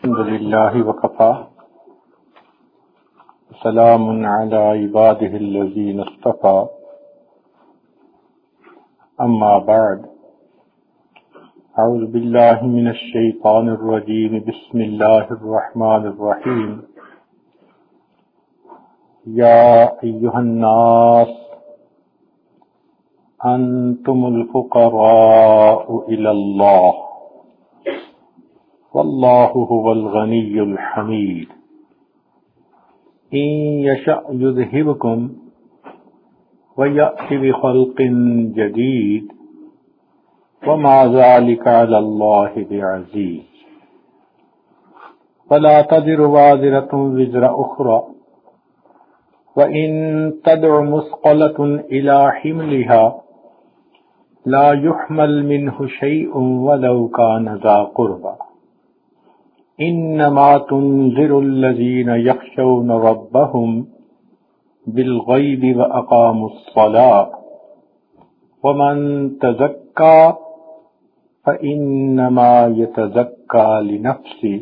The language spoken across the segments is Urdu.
الحمد لله وكفى. سلام على عباده الذين اصطفى. أما بعد أعوذ بالله من الشيطان الرجيم. بسم الله الرحمن الرحيم. يا أيها الناس أنتم الفقراء إلى الله. والله هو الغني الحميد. إن يشأ يذهبكم ويأتي بخلق جديد وما ذلك على الله بعزيز. فلا تذر وازرة وزر أخرى وإن تدع مثقلة إلى حملها لا يحمل منه شيء ولو كان ذا قربا إنما تنذر الذين يخشون ربهم بالغيب وأقاموا الصلاة. ومن تزكى فإنما يتزكى لنفسه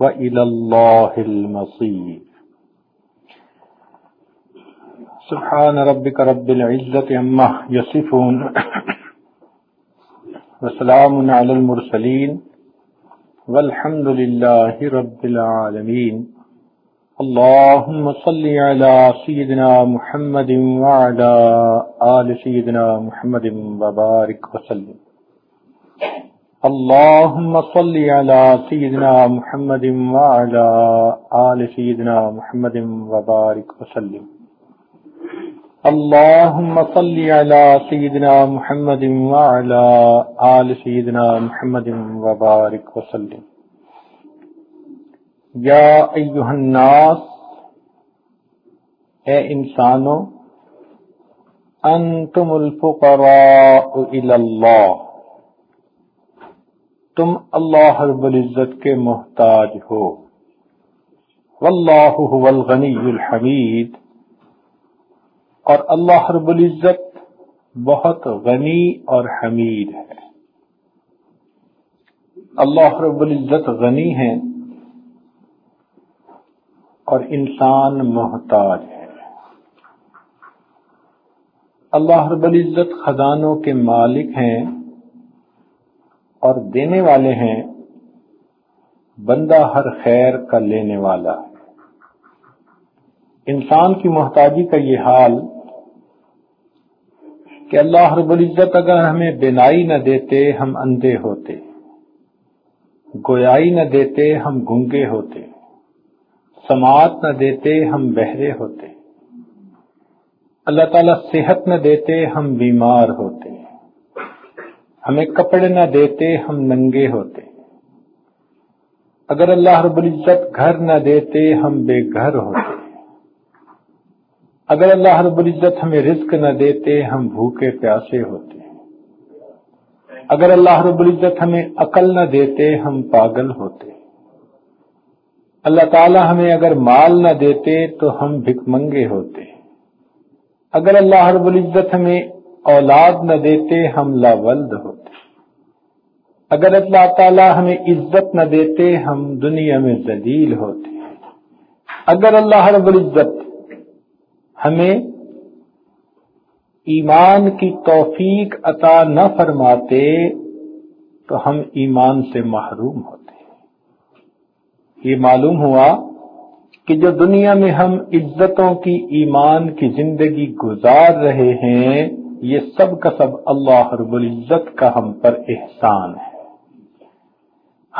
وإلى الله المصير. سبحان ربك رب العزة عما يصفون. وسلام على المرسلين. والحمد لله رب العالمين. اللهم صل على سيدنا محمد وعلى آل سيدنا محمد وبارك وسلم. اللهم صل على سيدنا محمد وعلى آل سيدنا محمد وبارك وسلم. اللهم صل على سيدنا محمد وعلى آل سيدنا محمد وبارك وسلم. يا أيها الناس، اے انسانوں، انتم الفقراء الى اللہ. تم اللہ رب العزت کے محتاج ہو. واللہ هو الغنی الحمید. اور اللہ رب العزت بہت غنی اور حمید ہے۔ اللہ رب العزت غنی ہے اور انسان محتاج ہے۔ اللہ رب العزت خزانوں کے مالک ہیں اور دینے والے ہیں۔ بندہ ہر خیر کا لینے والا ہے۔ انسان کی محتاجی کا یہ حال کہ اللہ رب العزت اگر ہمیں بینائی نہ دیتے ہم اندھے ہوتے، گویائی نہ دیتے ہم گنگے ہوتے، سماعت نہ دیتے ہم بہرے ہوتے، اللہ تعالی صحت نہ دیتے ہم بیمار ہوتے، ہمیں کپڑے نہ دیتے ہم ننگے ہوتے، اگر اللہ رب العزت گھر نہ دیتے ہم بے گھر ہوتے۔ اگر اللہ رب العزت ہمیں رزق نہ دیتے، ہم بھوکے پیاسے ہوتے۔ اگر اللہ رب العزت ہمیں عقل نہ دیتے، ہم پاگل ہوتے۔ اللہ تعالی ہمیں اگر مال نہ دیتے تو ہم بھک منگے ہوتے۔ اگر اللہ رب العزت ہمیں اولاد نہ دیتے، ہم لاولد ہوتے۔ اگر اللہ تعالی ہمیں عزت نہ دیتے، ہم دنیا میں ذلیل ہوتے۔ اگر اللہ رب العزت ہمیں ایمان کی توفیق عطا نہ فرماتے تو ہم ایمان سے محروم ہوتے یہ معلوم ہوا کہ جو دنیا میں ہم عزتوں کی ایمان کی زندگی گزار رہے ہیں، یہ سب کا سب اللہ رب العزت کا ہم پر احسان ہے۔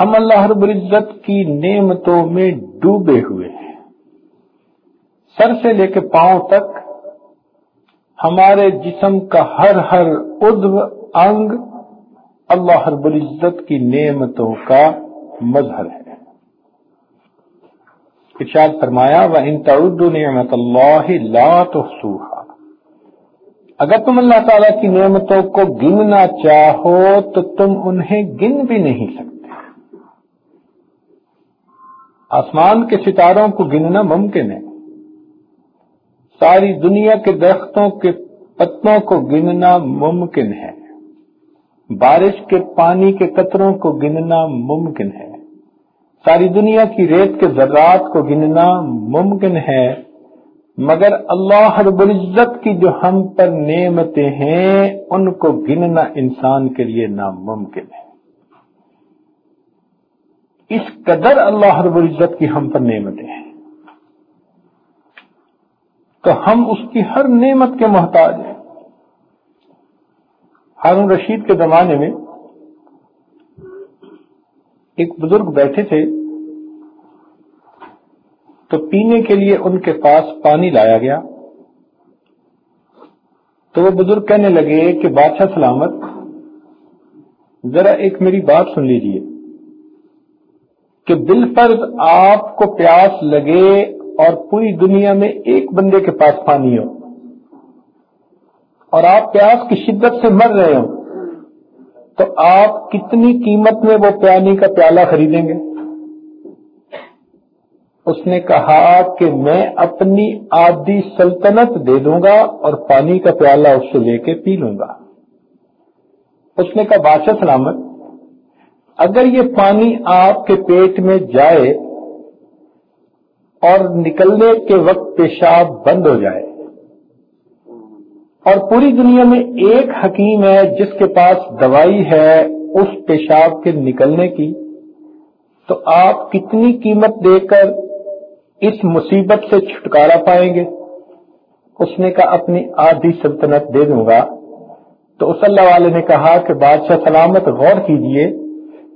ہم اللہ رب العزت کی نعمتوں میں ڈوبے ہوئے ہیں۔ سر سے لے کے پاؤں تک ہمارے جسم کا ہر ہر ادو انگ اللہ رب العزت کی نعمتوں کا مظہر ہے۔ ارشاد فرمایا وہ ان تعد نعمت اللہ لا تحصوها۔ اگر تم اللہ تعالی کی نعمتوں کو گننا چاہو تو تم انہیں گن بھی نہیں سکتے۔ آسمان کے ستاروں کو گننا ممکن ہے۔ ساری دنیا کے درختوں کے پتوں کو گننا ممکن ہے۔ بارش کے پانی کے قطروں کو گننا ممکن ہے۔ ساری دنیا کی ریت کے ذرات کو گننا ممکن ہے۔ مگر اللہ رب العزت کی جو ہم پر نعمتیں ہیں، ان کو گننا انسان کے لیے ناممکن ہے۔ اس قدر اللہ رب العزت کی ہم پر نعمتیں ہیں۔ تو ہم اس کی ہر نعمت کے محتاج ہیں۔ ہارون رشید کے زمانے میں ایک بزرگ بیٹھے تھے تو پینے کے لیے ان کے پاس پانی لایا گیا۔ تو وہ بزرگ کہنے لگے کہ بادشاہ سلامت، ذرا ایک میری بات سن لیجیے کہ دل فرض آپ کو پیاس لگے اور پوری دنیا میں ایک بندے کے پاس پانی ہو۔ اور آپ پیاس کی شدت سے مر رہے ہو تو آپ کتنی قیمت میں وہ پیانی کا پیالہ خریدیں گے؟ اس نے کہا کہ میں اپنی آدھی سلطنت دے دوں گا اور پانی کا پیالہ اس سے لے کے پی لوں گا۔ اس نے کہا، بادشاہ سلامت، اگر یہ پانی آپ کے پیٹ میں جائے اور نکلنے کے وقت پیشاب بند ہو جائے۔ اور پوری دنیا میں ایک حکیم ہے جس کے پاس دوائی ہے اس پیشاب کے نکلنے کی۔ تو آپ کتنی قیمت دے کر اس مصیبت سے چھٹکارا پائیں گے؟ اس نے کہا، اپنی آدھی سلطنت دے دوں گا۔ تو اس اللہ والے نے کہا کہ بادشاہ سلامت غور کیجیے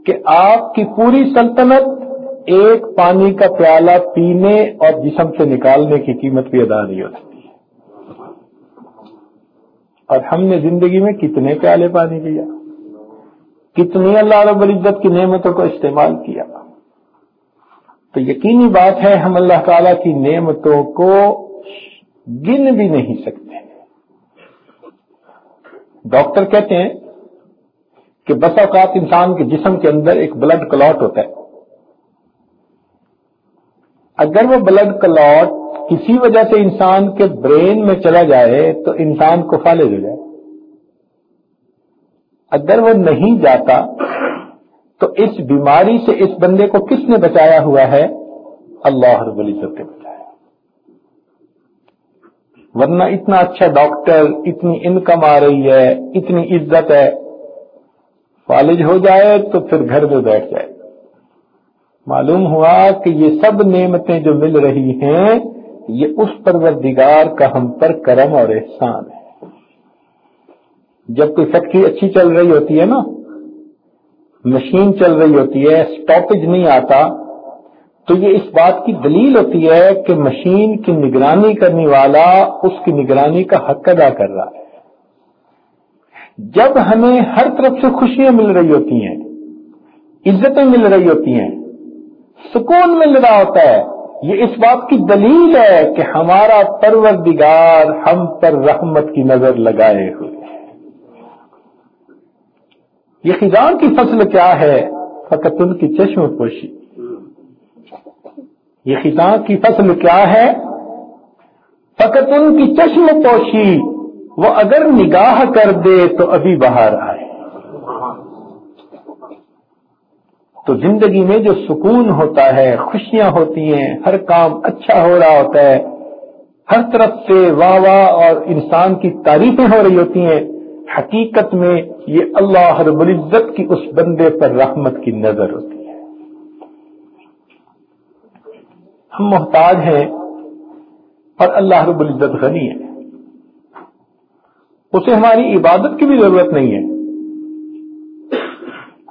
کہ آپ کی پوری سلطنت ایک پانی کا پیالہ پینے اور جسم سے نکالنے کی قیمت بھی ادا نہیں ہو سکتی۔ اور ہم نے زندگی میں کتنے پیالے پانی کیا؟ کتنی اللہ رب العزت کی نعمتوں کو استعمال کیا؟ تو یقینی بات ہے ہم اللہ تعالی کی نعمتوں کو گن بھی نہیں سکتے۔ ڈاکٹر کہتے ہیں کہ بس اوقات انسان کے جسم کے اندر ایک بلڈ کلاٹ ہوتا ہے۔ اگر وہ بلڈ کلاٹ کسی وجہ سے انسان کے برین میں چلا جائے تو انسان کو فالج ہو جائے۔ اگر وہ نہیں جاتا تو اس بیماری سے اس بندے کو کس نے بچایا ہوا ہے؟ اللہ رب العزت نے بچایا۔ ورنہ اتنا اچھا ڈاکٹر، اتنی انکم آ رہی ہے، اتنی عزت ہے۔ فالج ہو جائے تو پھر گھر میں بیٹھ جائے۔ معلوم ہوا کہ یہ سب نعمتیں جو مل رہی ہیں، یہ اس پروردگار کا ہم پر کرم اور احسان ہے۔ جب کوئی فیکٹری اچھی چل رہی ہوتی ہے نا، مشین چل رہی ہوتی ہے اسٹاپج نہیں آتا، تو یہ اس بات کی دلیل ہوتی ہے کہ مشین کی نگرانی کرنے والا اس کی نگرانی کا حق ادا کر رہا ہے۔ جب ہمیں ہر طرف سے خوشیاں مل رہی ہوتی ہیں، عزتیں مل رہی ہوتی ہیں سکون مل رہا ہوتا ہے۔ یہ اس بات کی دلیل ہے کہ ہمارا پروردگار ہم پر رحمت کی نظر لگائے ہوئے یہ خزان کی فصل کیا ہے؟ فقط ان کی چشم پوشی۔ یہ خزان کی فصل کیا ہے؟ فقط ان کی چشم پوشی۔ وہ اگر نگاہ کر دے تو ابھی باہر آئے۔ تو زندگی میں جو سکون ہوتا ہے، خوشیاں ہوتی ہیں، ہر کام اچھا ہو رہا ہوتا ہے، ہر طرف سے واہ واہ اور انسان کی تعریفیں ہو رہی ہوتی ہیں، حقیقت میں یہ اللہ رب العزت کی اس بندے پر رحمت کی نظر ہوتی ہے۔ ہم محتاج ہیں اور اللہ رب العزت غنی ہے۔ اسے ہماری عبادت کی بھی ضرورت نہیں ہے۔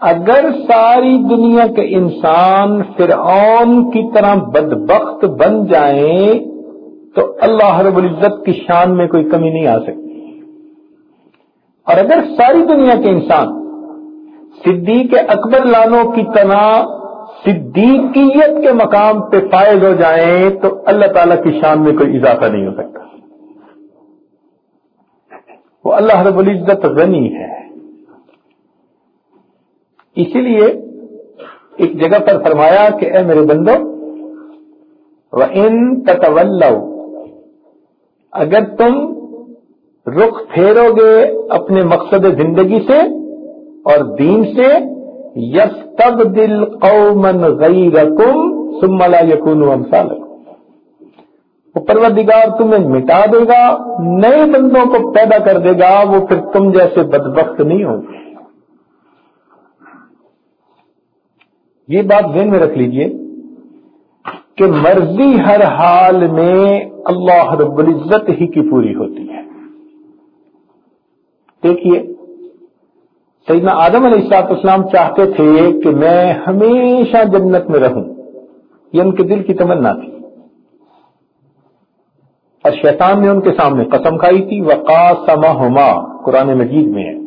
اگر ساری دنیا کے انسان فرعون کی طرح بدبخت بن جائیں تو اللہ رب العزت کی شان میں کوئی کمی نہیں آ سکتی۔ اور اگر ساری دنیا کے انسان صدیق اکبر لانوں کی طرح صدیقیت کے مقام پہ فائز ہو جائیں تو اللہ تعالی کی شان میں کوئی اضافہ نہیں ہو سکتا۔ وہ اللہ رب العزت غنی ہے۔ اسی لیے ایک جگہ پر فرمایا کہ اے میرے بندو ان تطول اگر تم رخ پھیرو گے اپنے مقصد زندگی سے اور دین سے یس تب دل قومن غیر کم سملا یقون پروردگار تمہیں مٹا دے گا، نئے بندوں کو پیدا کر دے گا، وہ پھر تم جیسے بدبخت نہیں ہوں گے۔ یہ بات ذہن میں رکھ لیجیے کہ مرضی ہر حال میں اللہ رب العزت ہی کی پوری ہوتی ہے۔ دیکھیے، سیدنا آدم علیہ السلاط اسلام چاہتے تھے کہ میں ہمیشہ جنت میں رہوں یہ ان کے دل کی تمنا تھی۔ اور شیطان نے ان کے سامنے قسم کھائی تھی وقا سما ہوما قرآن مجید میں ہے۔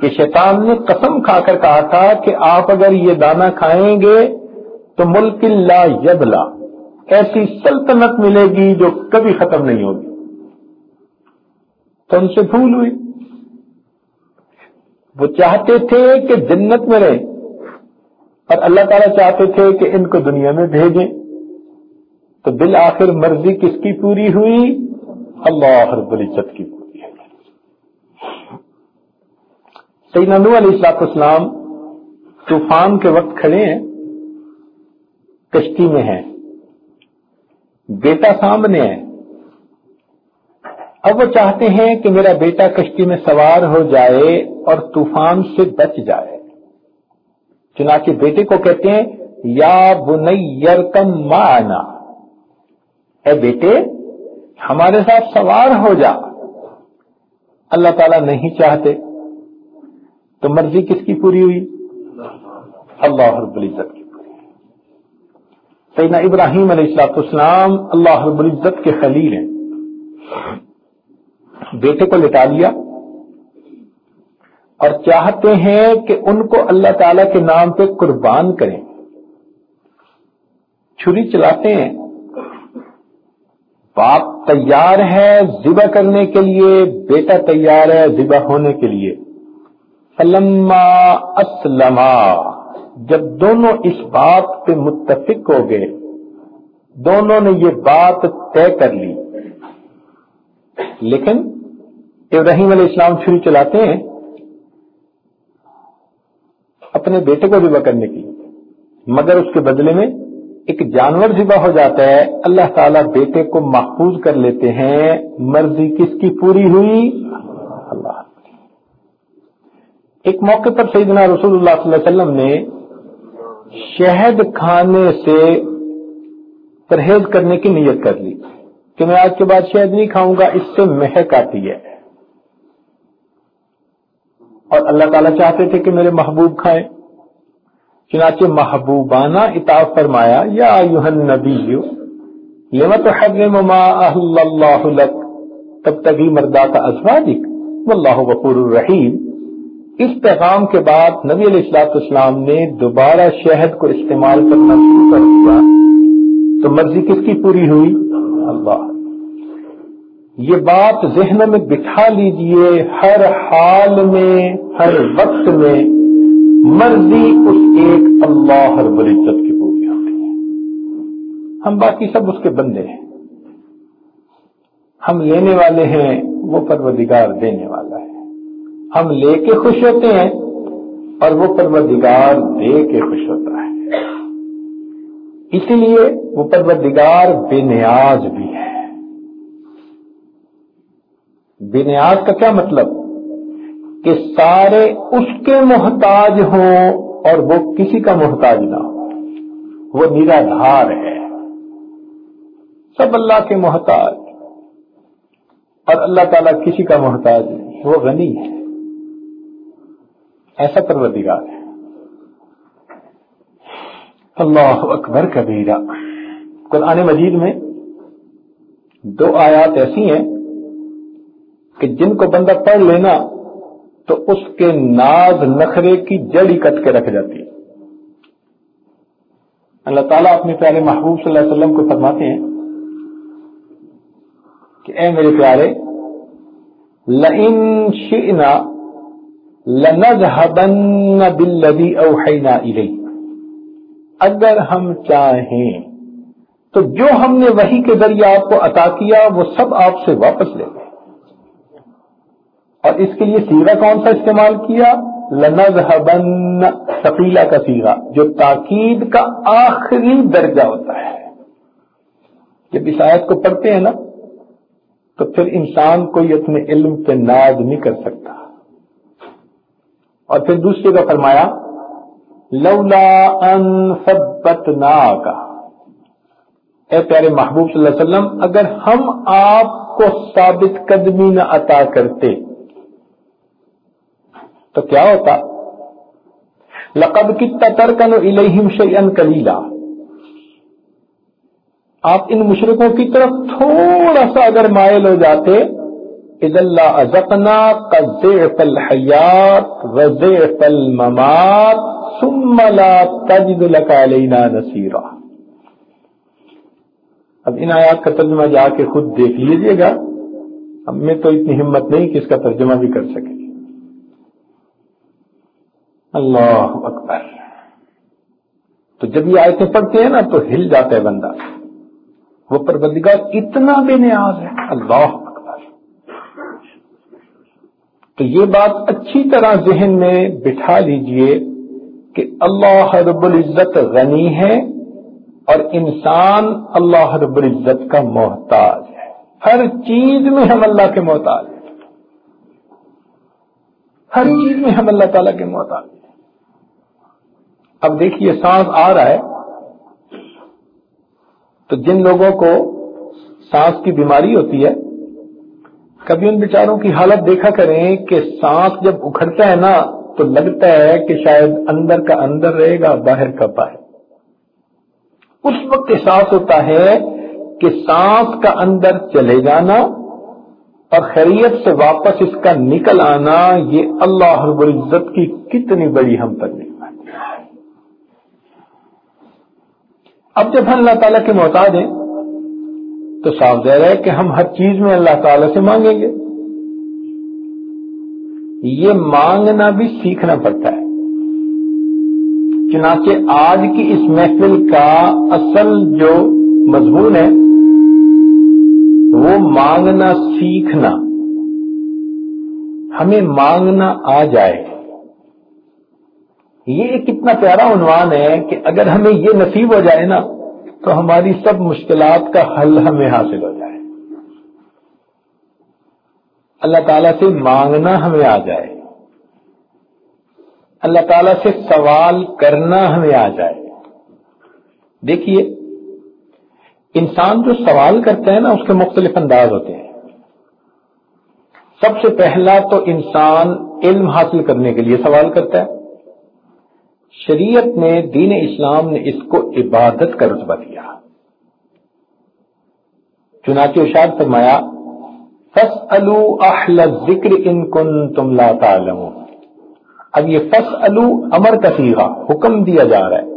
کہ شیطان نے قسم کھا کر کہا تھا کہ آپ اگر یہ دانا کھائیں گے تو ملک لا یبلا، ایسی سلطنت ملے گی جو کبھی ختم نہیں ہوگی۔ تو ان سے بھول ہوئی۔ وہ چاہتے تھے کہ جنت میں رہے اور اللہ تعالیٰ چاہتے تھے کہ ان کو دنیا میں بھیجیں۔ تو بالآخر مرضی کس کی پوری ہوئی؟ اللہ رب العزت کی۔ پوری ہے سیدنا نو علیہ السلاط اسلام طوفان کے وقت کھڑے ہیں، کشتی میں ہیں۔ بیٹا سامنے ہے۔ اب وہ چاہتے ہیں کہ میرا بیٹا کشتی میں سوار ہو جائے اور طوفان سے بچ جائے۔ چنانچہ بیٹے کو کہتے ہیں، یا بنیر کم مانا اے بیٹے، ہمارے ساتھ سوار ہو جا۔ اللہ تعالیٰ نہیں چاہتے۔ تو مرضی کس کی پوری ہوئی؟ اللہ رب العزت کی پوری۔ سیدنا ابراہیم علیہ السلاط اسلام اللہ رب العزت کے خلیل ہیں۔ بیٹے کو لٹا لیا اور چاہتے ہیں کہ ان کو اللہ تعالی کے نام پہ قربان کریں۔ چھری چلاتے ہیں۔ باپ تیار ہے ذبح کرنے کے لیے، بیٹا تیار ہے ذبح ہونے کے لیے۔ اسلم جب دونوں اس بات پہ متفق ہو گئے، دونوں نے یہ بات طے کر لی۔ لیکن ابراہیم علیہ السلام چھری چلاتے ہیں، اپنے بیٹے کو ذبح کرنے کی مگر اس کے بدلے میں ایک جانور ذبح ہو جاتا ہے، اللہ تعالیٰ بیٹے کو محفوظ کر لیتے ہیں۔ مرضی کس کی پوری ہوئی؟ اللہ۔ ایک موقع پر سیدنا رسول اللہ صلی اللہ علیہ وسلم نے شہد کھانے سے پرہیز کرنے کی نیت کر لی کہ میں آج کے بعد شہد نہیں کھاؤں گا، اس سے مہک آتی ہے۔ اور اللہ تعالیٰ چاہتے تھے کہ میرے محبوب کھائیں۔ چنانچہ محبوبانہ اطاف فرمایا، یا نبی لما ما اللہ لک، تب تک مردا کا ازواجک واللہ غفور الرحیم۔ اس پیغام کے بعد نبی علیہ السلاط اسلام نے دوبارہ شہد کو استعمال کرنا شروع کر دیا۔ تو مرضی کس کی پوری ہوئی؟ اللہ۔ یہ بات ذہن میں بٹھا لیجیے، ہر حال میں، ہر وقت میں مرضی اس ایک اللہ ہر العزت کی پوری ہوتی ہے۔ ہم باقی سب اس کے بندے ہیں۔ ہم لینے والے ہیں، وہ پروردگار دینے والا ہے۔ ہم لے کے خوش ہوتے ہیں اور وہ پروردگار دے کے خوش ہوتا ہے۔ اسی لیے وہ پروردگار بے نیاز بھی ہے۔ بے نیاز کا کیا مطلب؟ کہ سارے اس کے محتاج ہوں اور وہ کسی کا محتاج نہ ہو۔ وہ میرا دھار ہے۔ سب اللہ کے محتاج۔ اور اللہ تعالیٰ کسی کا محتاج نہیں، وہ غنی ہے۔ ایسا پروردگار ہے۔ اللہ اکبر کبیرہ۔ قرآن مجید میں دو آیات ایسی ہیں کہ جن کو بندہ پڑھ لینا تو اس کے ناز نخرے کی جڑی کٹ کے رکھ جاتی ہے۔ اللہ تعالیٰ اپنے پیارے محبوب صلی اللہ علیہ وسلم کو فرماتے ہیں کہ اے میرے پیارے، لئن شئنا لنذهبن بالذي اوحينا اليه اگر ہم چاہیں تو جو ہم نے وہی کے ذریعے آپ کو عطا کیا، وہ سب آپ سے واپس لے گئے۔ اور اس کے لیے سیرا کون سا استعمال کیا؟ لنذهبن ثقیلا کا سیگا جو تاکید کا آخری درجہ ہوتا ہے۔ جب اس آیت کو پڑھتے ہیں نا، تو پھر انسان کوئی اپنے علم پہ ناز نہیں کر سکتا۔ اور پھر دوسرے کا فرمایا، لولا ان ثبتنا کا اے پیارے محبوب صلی اللہ علیہ وسلم، اگر ہم آپ کو ثابت قدمی نہ عطا کرتے، تو کیا ہوتا؟ لقب کتنا ترکن الہم شیئن کلیلا آپ ان مشرقوں کی طرف تھوڑا سا اگر مائل ہو جاتے اللہ ازقنا الحیات الممات ثم لا تجد لك علینا نصیرا۔ اب ان آیات کا ترجمہ جا کے خود دیکھ لیجیے گا۔ ہم میں تو اتنی ہمت نہیں کہ اس کا ترجمہ بھی کر سکے اللہ اکبر۔ تو جب یہ آیتیں پڑھتے ہیں نا تو ہل جاتا ہے بندہ۔ وہ پروردگار اتنا بے نیاز ہے۔ اللہ اکبر تو یہ بات اچھی طرح ذہن میں بٹھا لیجیے کہ اللہ رب العزت غنی ہے اور انسان اللہ رب العزت کا محتاج ہے۔ ہر چیز میں ہم اللہ کے محتاج ہیں۔ ہر چیز میں ہم اللہ تعالیٰ کے محتاج ہیں۔ اب دیکھیے سانس آ رہا ہے۔ تو جن لوگوں کو سانس کی بیماری ہوتی ہے کبھی ان بیچاروں کی حالت دیکھا کریں کہ سانس جب اکھڑتا ہے نا، تو لگتا ہے کہ شاید اندر کا اندر رہے گا، باہر کا باہر۔ اس وقت احساس ہوتا ہے کہ سانس کا اندر چلے جانا اور خیریت سے واپس اس کا نکل آنا، یہ اللہ رب العزت کی کتنی بڑی ہم پر نہیں اب جب ہم اللہ تعالیٰ کے محتاج ہیں تو صاف ظاہر ہے کہ ہم ہر چیز میں اللہ تعالیٰ سے مانگیں گے۔ یہ مانگنا بھی سیکھنا پڑتا ہے۔ چنانچہ آج کی اس محفل کا اصل جو مضمون ہے، وہ مانگنا سیکھنا۔ ہمیں مانگنا آ جائے۔ یہ کتنا پیارا عنوان ہے کہ اگر ہمیں یہ نصیب ہو جائے نا تو ہماری سب مشکلات کا حل ہمیں حاصل ہو جائے۔ اللہ تعالیٰ سے مانگنا ہمیں آ جائے۔ اللہ تعالیٰ سے سوال کرنا ہمیں آ جائے۔ دیکھیے، انسان جو سوال کرتا ہے نا، اس کے مختلف انداز ہوتے ہیں۔ سب سے پہلا تو انسان علم حاصل کرنے کے لیے سوال کرتا ہے۔ شریعت میں دین اسلام نے اس کو عبادت کا رتبہ دیا۔ چنانچہ اشاد فرمایا فس اہل ذکر ان کن تم لا تعلم اب یہ فس امر کا حکم دیا جا رہا ہے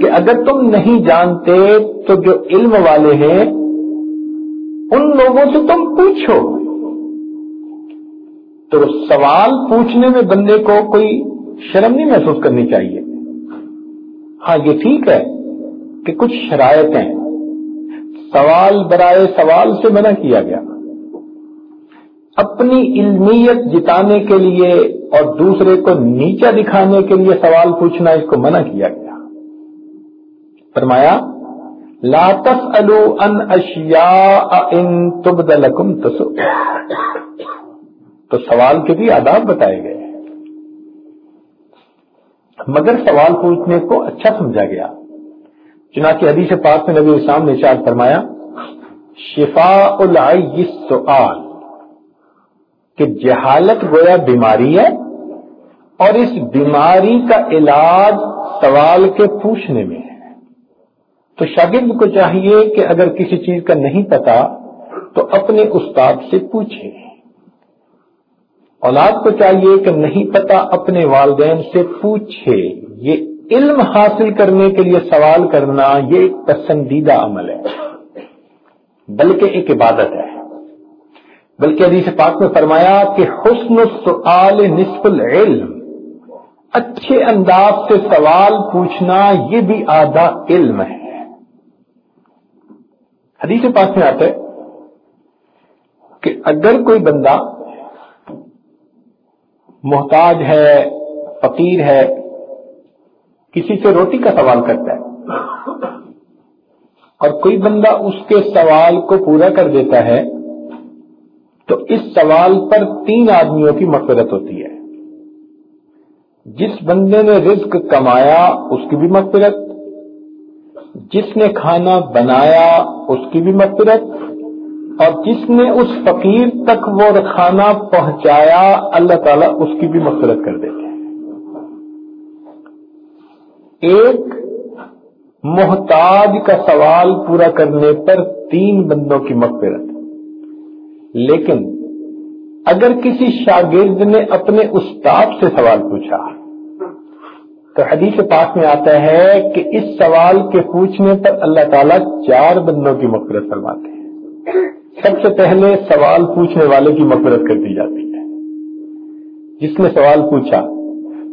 کہ اگر تم نہیں جانتے تو جو علم والے ہیں، ان لوگوں سے تم پوچھو۔ تو سوال پوچھنے میں بندے کو کوئی شرم نہیں محسوس کرنی چاہیے۔ ہاں یہ ٹھیک ہے کہ کچھ شرائط ہیں سوال برائے سوال سے منع کیا گیا۔ اپنی علمیت جتانے کے لیے اور دوسرے کو نیچا دکھانے کے لیے سوال پوچھنا اس کو منع کیا گیا۔ فرمایا لاتس الو ان اشیا ان تبدلکم تسو تو سوال کے بھی آداب بتائے گئے۔ مگر سوال پوچھنے کو اچھا سمجھا گیا۔ چنانچہ حدیث پاک میں نبی اسلام نے شاید فرمایا شفا سوال کہ جہالت گویا بیماری ہے اور اس بیماری کا علاج سوال کے پوچھنے میں ہے۔ تو شاگرد کو چاہیے کہ اگر کسی چیز کا نہیں پتا، تو اپنے استاد سے پوچھے۔ اولاد کو چاہیے کہ نہیں پتا اپنے والدین سے پوچھے، یہ علم حاصل کرنے کے لیے سوال کرنا یہ ایک پسندیدہ عمل ہے۔ بلکہ ایک عبادت ہے۔ بلکہ حدیث پاک میں فرمایا کہ حسن السؤال نصف العلم۔ اچھے انداز سے سوال پوچھنا یہ بھی آدھا علم ہے۔ حدیث پاک میں آتا ہے کہ اگر کوئی بندہ محتاج ہے، فقیر ہے، کسی سے روٹی کا سوال کرتا ہے۔ اور کوئی بندہ اس کے سوال کو پورا کر دیتا ہے، تو اس سوال پر تین آدمیوں کی مغفرت ہوتی ہے۔ جس بندے نے رزق کمایا، اس کی بھی مغفرت۔ جس نے کھانا بنایا، اس کی بھی مغفرت۔ اور جس نے اس فقیر تک وہ کھانا پہنچایا، اللہ تعالیٰ اس کی بھی مغفرت کر دیتے ہیں۔ ایک محتاج کا سوال پورا کرنے پر تین بندوں کی مغفرت۔ لیکن اگر کسی شاگرد نے اپنے استاد سے سوال پوچھا، تو حدیث پاک میں آتا ہے کہ اس سوال کے پوچھنے پر اللہ تعالیٰ چار بندوں کی مفرت فرماتے ہیں۔ سب سے پہلے سوال پوچھنے والے کی مفرت کر دی جاتی ہے۔ جس نے سوال پوچھا،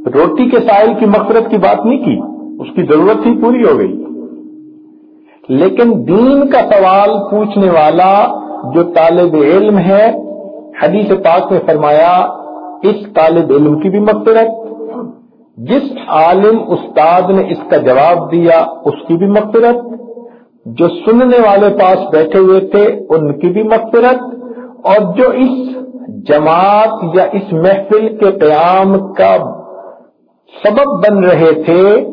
روٹی کے سائل کی مفرت کی بات نہیں کی، اس کی ضرورت ہی پوری ہو گئی۔ لیکن دین کا سوال پوچھنے والا جو طالب علم ہے، حدیث پاک میں فرمایا، اس طالب علم کی بھی مغفرت جس عالم استاد نے اس کا جواب دیا، اس کی بھی مغفرت جو سننے والے پاس بیٹھے ہوئے تھے، ان کی بھی مغفرت اور جو اس جماعت یا اس محفل کے قیام کا سبب بن رہے تھے،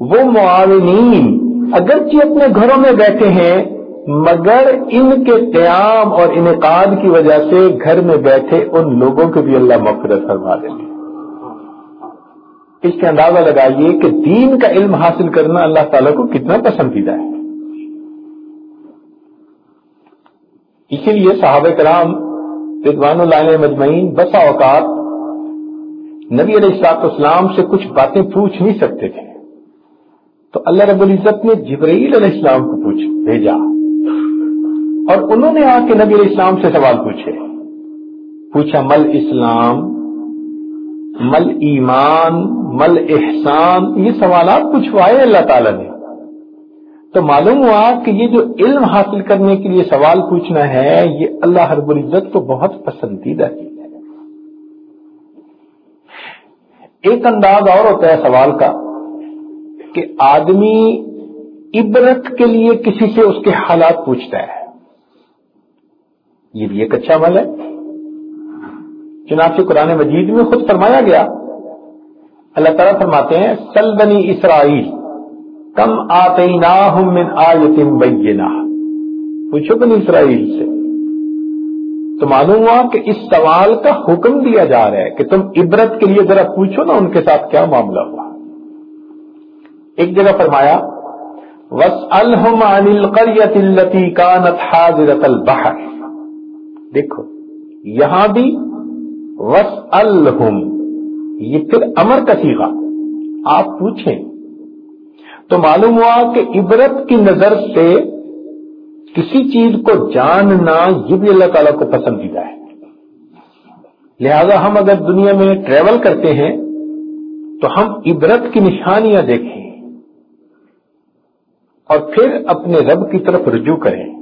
وہ معاونین اگرچہ اپنے گھروں میں بیٹھے ہیں، مگر ان کے قیام اور انعقاد کی وجہ سے گھر میں بیٹھے ان لوگوں کو بھی اللہ مغفرت فرما دیں گے اس سے اندازہ لگائیے کہ دین کا علم حاصل کرنا اللہ تعالیٰ کو کتنا پسندیدہ ہے۔ اسی لیے صحابہ کرام رضوان اللہ مجمعین بسا اوقات نبی علیہ السلاط اسلام سے کچھ باتیں پوچھ نہیں سکتے تھے۔ تو اللہ رب العزت نے جبرائیل علیہ السلام کو پوچھ، بھیجا۔ اور انہوں نے آ کے نبی علیہ السلام سے سوال پوچھے۔ پوچھا، مل اسلام، مل ایمان، مل احسان، یہ سوالات پوچھوائے اللہ تعالیٰ نے۔ تو معلوم ہوا کہ یہ جو علم حاصل کرنے کے لیے سوال پوچھنا ہے، یہ اللہ ہر العزت کو بہت پسندیدہ چیز ہے۔ ایک انداز اور ہوتا ہے سوال کا کہ آدمی عبرت کے لیے کسی سے اس کے حالات پوچھتا ہے۔ یہ بھی ایک اچھا عمل ہے۔ چنانچہ قرآن مجید میں خود فرمایا گیا۔ اللہ تعالیٰ فرماتے ہیں، سل بنی اسرائیل کم آتے من آیتم بینا پوچھو بنی اسرائیل سے۔ تو معلوم ہوا کہ اس سوال کا حکم دیا جا رہا ہے کہ تم عبرت کے لیے ذرا پوچھو نا ان کے ساتھ کیا معاملہ ہوا۔ ایک جگہ فرمایا وس الحم انل کا حاضرت البحر۔ دیکھو، یہاں بھی وس الحم یہ پھر امر کا سیگا آپ پوچھیں۔ تو معلوم ہوا کہ عبرت کی نظر سے کسی چیز کو جاننا یہ بھی اللہ تعالیٰ کو پسندیدہ ہے۔ لہذا ہم اگر دنیا میں ٹریول کرتے ہیں، تو ہم عبرت کی نشانیاں دیکھیں اور پھر اپنے رب کی طرف رجوع کریں۔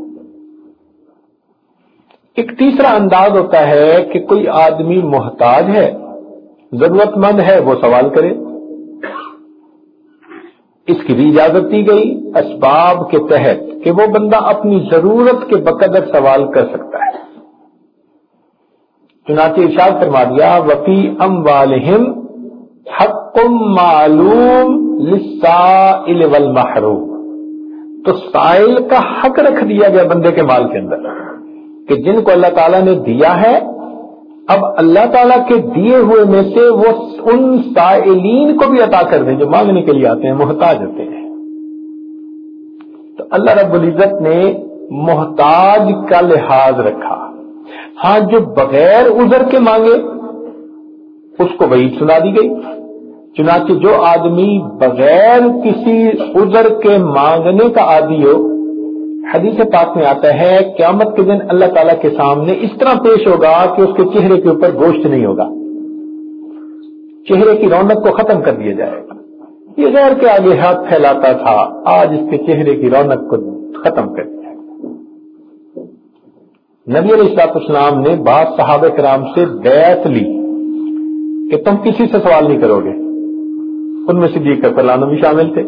ایک تیسرا انداز ہوتا ہے کہ کوئی آدمی محتاج ہے ضرورت مند ہے، وہ سوال کرے۔ اس کی بھی اجازت دی گئی اسباب کے تحت کہ وہ بندہ اپنی ضرورت کے بقدر سوال کر سکتا ہے۔ چنانچہ ارشاد فرما دیا وفی ام والم حق معلوم لسائل والمحروم۔ تو سائل کا حق رکھ دیا گیا بندے کے مال کے اندر کہ جن کو اللہ تعالیٰ نے دیا ہے اب اللہ تعالیٰ کے دیے ہوئے میں سے وہ ان سائلین کو بھی عطا کر دیں جو مانگنے کے لیے آتے ہیں، محتاج ہوتے ہیں۔ تو اللہ رب العزت نے محتاج کا لحاظ رکھا۔ ہاں جو بغیر ازر کے مانگے، اس کو وہی سنا دی گئی۔ چنانچہ جو آدمی بغیر کسی ازر کے مانگنے کا عادی ہو حدیث پاک میں آتا ہے، قیامت کے دن اللہ تعالیٰ کے سامنے اس طرح پیش ہوگا کہ اس کے چہرے کے اوپر گوشت نہیں ہوگا۔ چہرے کی رونق کو ختم کر دیا جائے گا۔ یہ غیر کے آگے ہاتھ پھیلاتا تھا، آج اس کے چہرے کی رونق کو ختم کر دیا نبی علیہ السلاط اسلام نے بعض صحابہ کرام سے بیعت لی کہ تم کسی سے سوال نہیں کرو گے۔ ان میں صدیق کا فلانوں بھی شامل تھے۔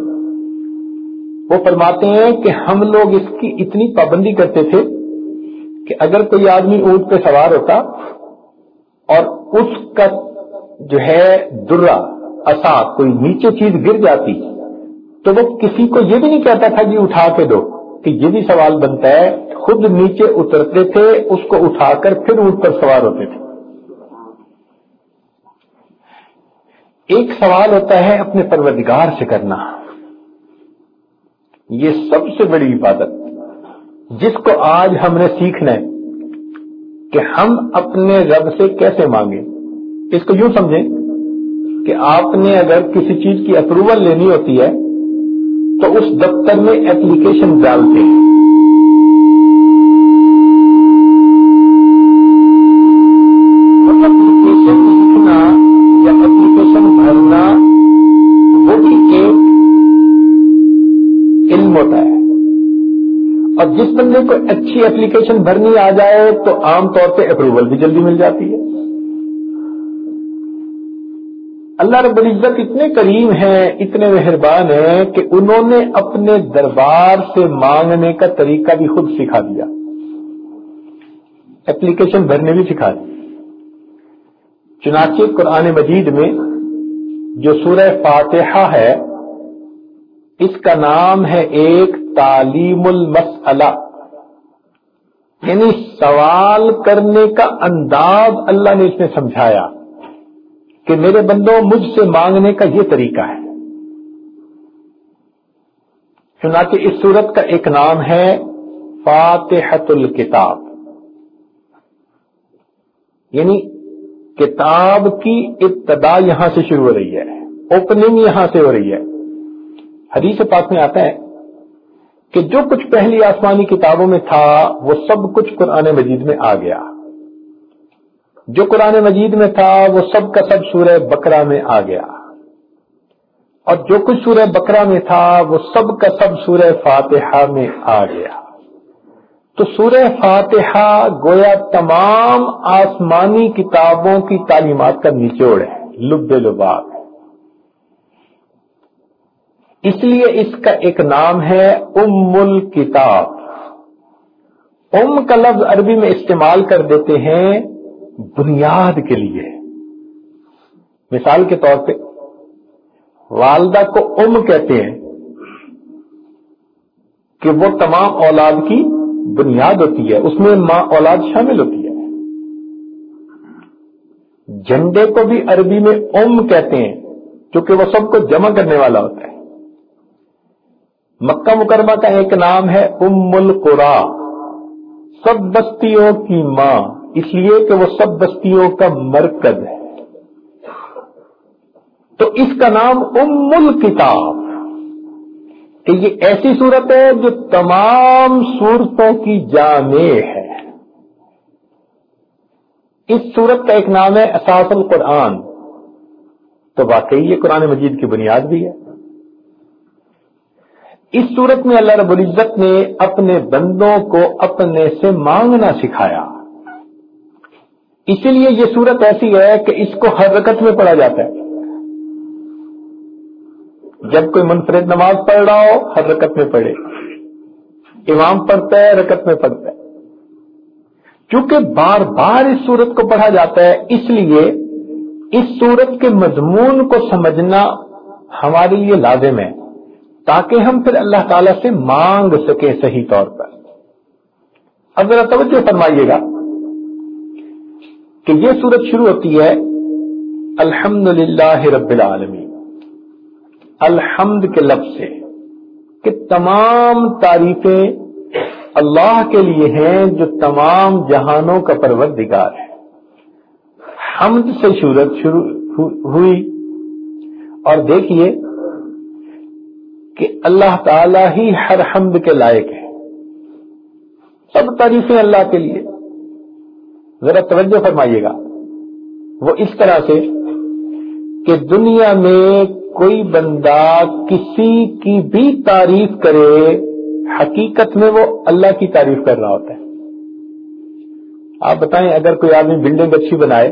وہ فرماتے ہیں کہ ہم لوگ اس کی اتنی پابندی کرتے تھے کہ اگر کوئی آدمی اونٹ پہ سوار ہوتا اور اس کا جو ہے درا اصا کوئی نیچے چیز گر جاتی، تو وہ کسی کو یہ بھی نہیں کہتا تھا جی اٹھا کے دو، کہ یہ بھی سوال بنتا ہے، خود نیچے اترتے تھے، اس کو اٹھا کر پھر اونٹ پر سوار ہوتے تھے۔ ایک سوال ہوتا ہے اپنے پروردگار سے کرنا۔ یہ سب سے بڑی عبادت جس کو آج ہم نے سیکھنا ہے کہ ہم اپنے رب سے کیسے مانگیں۔ اس کو یوں سمجھیں کہ آپ نے اگر کسی چیز کی اپروول لینی ہوتی ہے تو اس دفتر میں اپلیکیشن ڈالتے ہیں۔ اپلیکیشن ہوتا ہے۔ اور جس بندے کو اچھی اپلیکیشن بھرنی آ جائے تو عام طور پہ اپروول بھی جلدی مل جاتی ہے۔ اللہ رب العزت اتنے کریم ہیں، اتنے مہربان ہیں کہ انہوں نے اپنے دربار سے مانگنے کا طریقہ بھی خود سکھا دیا۔ اپلیکیشن بھرنے بھی سکھا دی۔ چنانچہ قرآن مجید میں جو سورہ فاتحہ ہے اس کا نام ہے ایک تعلیم المسئلہ۔ یعنی سوال کرنے کا انداز اللہ نے اس میں سمجھایا کہ میرے بندوں مجھ سے مانگنے کا یہ طریقہ ہے۔ چنانچہ اس صورت کا ایک نام ہے فاتحت الکتاب۔ یعنی کتاب کی ابتدا یہاں سے شروع ہو رہی ہے اوپننگ یہاں سے ہو رہی ہے۔ حدیث پاک میں آتا ہے کہ جو کچھ پہلی آسمانی کتابوں میں تھا، وہ سب کچھ قرآن مجید میں آ گیا۔ جو قرآن مجید میں تھا، وہ سب کا سب سورہ بکرا میں آ گیا۔ اور جو کچھ سورہ بکرا میں تھا، وہ سب کا سب سورہ فاتحہ میں آ گیا۔ تو سورہ فاتحہ گویا تمام آسمانی کتابوں کی تعلیمات کا نچوڑ ہے، لب لباب۔ اس لیے اس کا ایک نام ہے ام الکتاب ام کا لفظ عربی میں استعمال کر دیتے ہیں بنیاد کے لیے۔ مثال کے طور پہ، والدہ کو ام کہتے ہیں کہ وہ تمام اولاد کی بنیاد ہوتی ہے، اس میں ماں اولاد شامل ہوتی ہے۔ جھنڈے کو بھی عربی میں ام کہتے ہیں، کیونکہ وہ سب کو جمع کرنے والا ہوتا ہے۔ مکہ مکرمہ کا ایک نام ہے ام القرا سب بستیوں کی ماں، اس لیے کہ وہ سب بستیوں کا مرکز ہے۔ تو اس کا نام ام الکتاب کہ یہ ایسی صورت ہے جو تمام صورتوں کی جامع ہے۔ اس صورت کا ایک نام ہے اساس القرآن۔ تو واقعی یہ قرآن مجید کی بنیاد بھی ہے۔ اس صورت میں اللہ رب العزت نے اپنے بندوں کو اپنے سے مانگنا سکھایا۔ اسی لیے یہ صورت ایسی ہے کہ اس کو ہر رکت میں پڑھا جاتا ہے۔ جب کوئی منفرد نماز پڑھ رہا ہو، ہر رکت میں پڑھے۔ امام پڑھتا ہے رکت میں پڑھتا ہے۔ کیونکہ بار بار اس صورت کو پڑھا جاتا ہے، اس لیے اس صورت کے مضمون کو سمجھنا ہمارے لیے لازم ہے۔ تاکہ ہم پھر اللہ تعالی سے مانگ سکیں صحیح طور پر۔ اب ذرا توجہ فرمائیے گا کہ یہ صورت شروع ہوتی ہے الحمد للہ رب العالمین۔ الحمد کے لفظ سے کہ تمام تعریفیں اللہ کے لیے ہیں جو تمام جہانوں کا پروردگار ہے حمد سے صورت شروع ہوئی اور دیکھیے کہ اللہ تعالی ہی ہر حمد کے لائق ہے۔ سب تعریفیں اللہ کے لیے۔ ذرا توجہ فرمائیے گا۔ وہ اس طرح سے کہ دنیا میں کوئی بندہ کسی کی بھی تعریف کرے، حقیقت میں وہ اللہ کی تعریف کر رہا ہوتا ہے۔ آپ بتائیں، اگر کوئی آدمی بلڈنگ اچھی بنائے،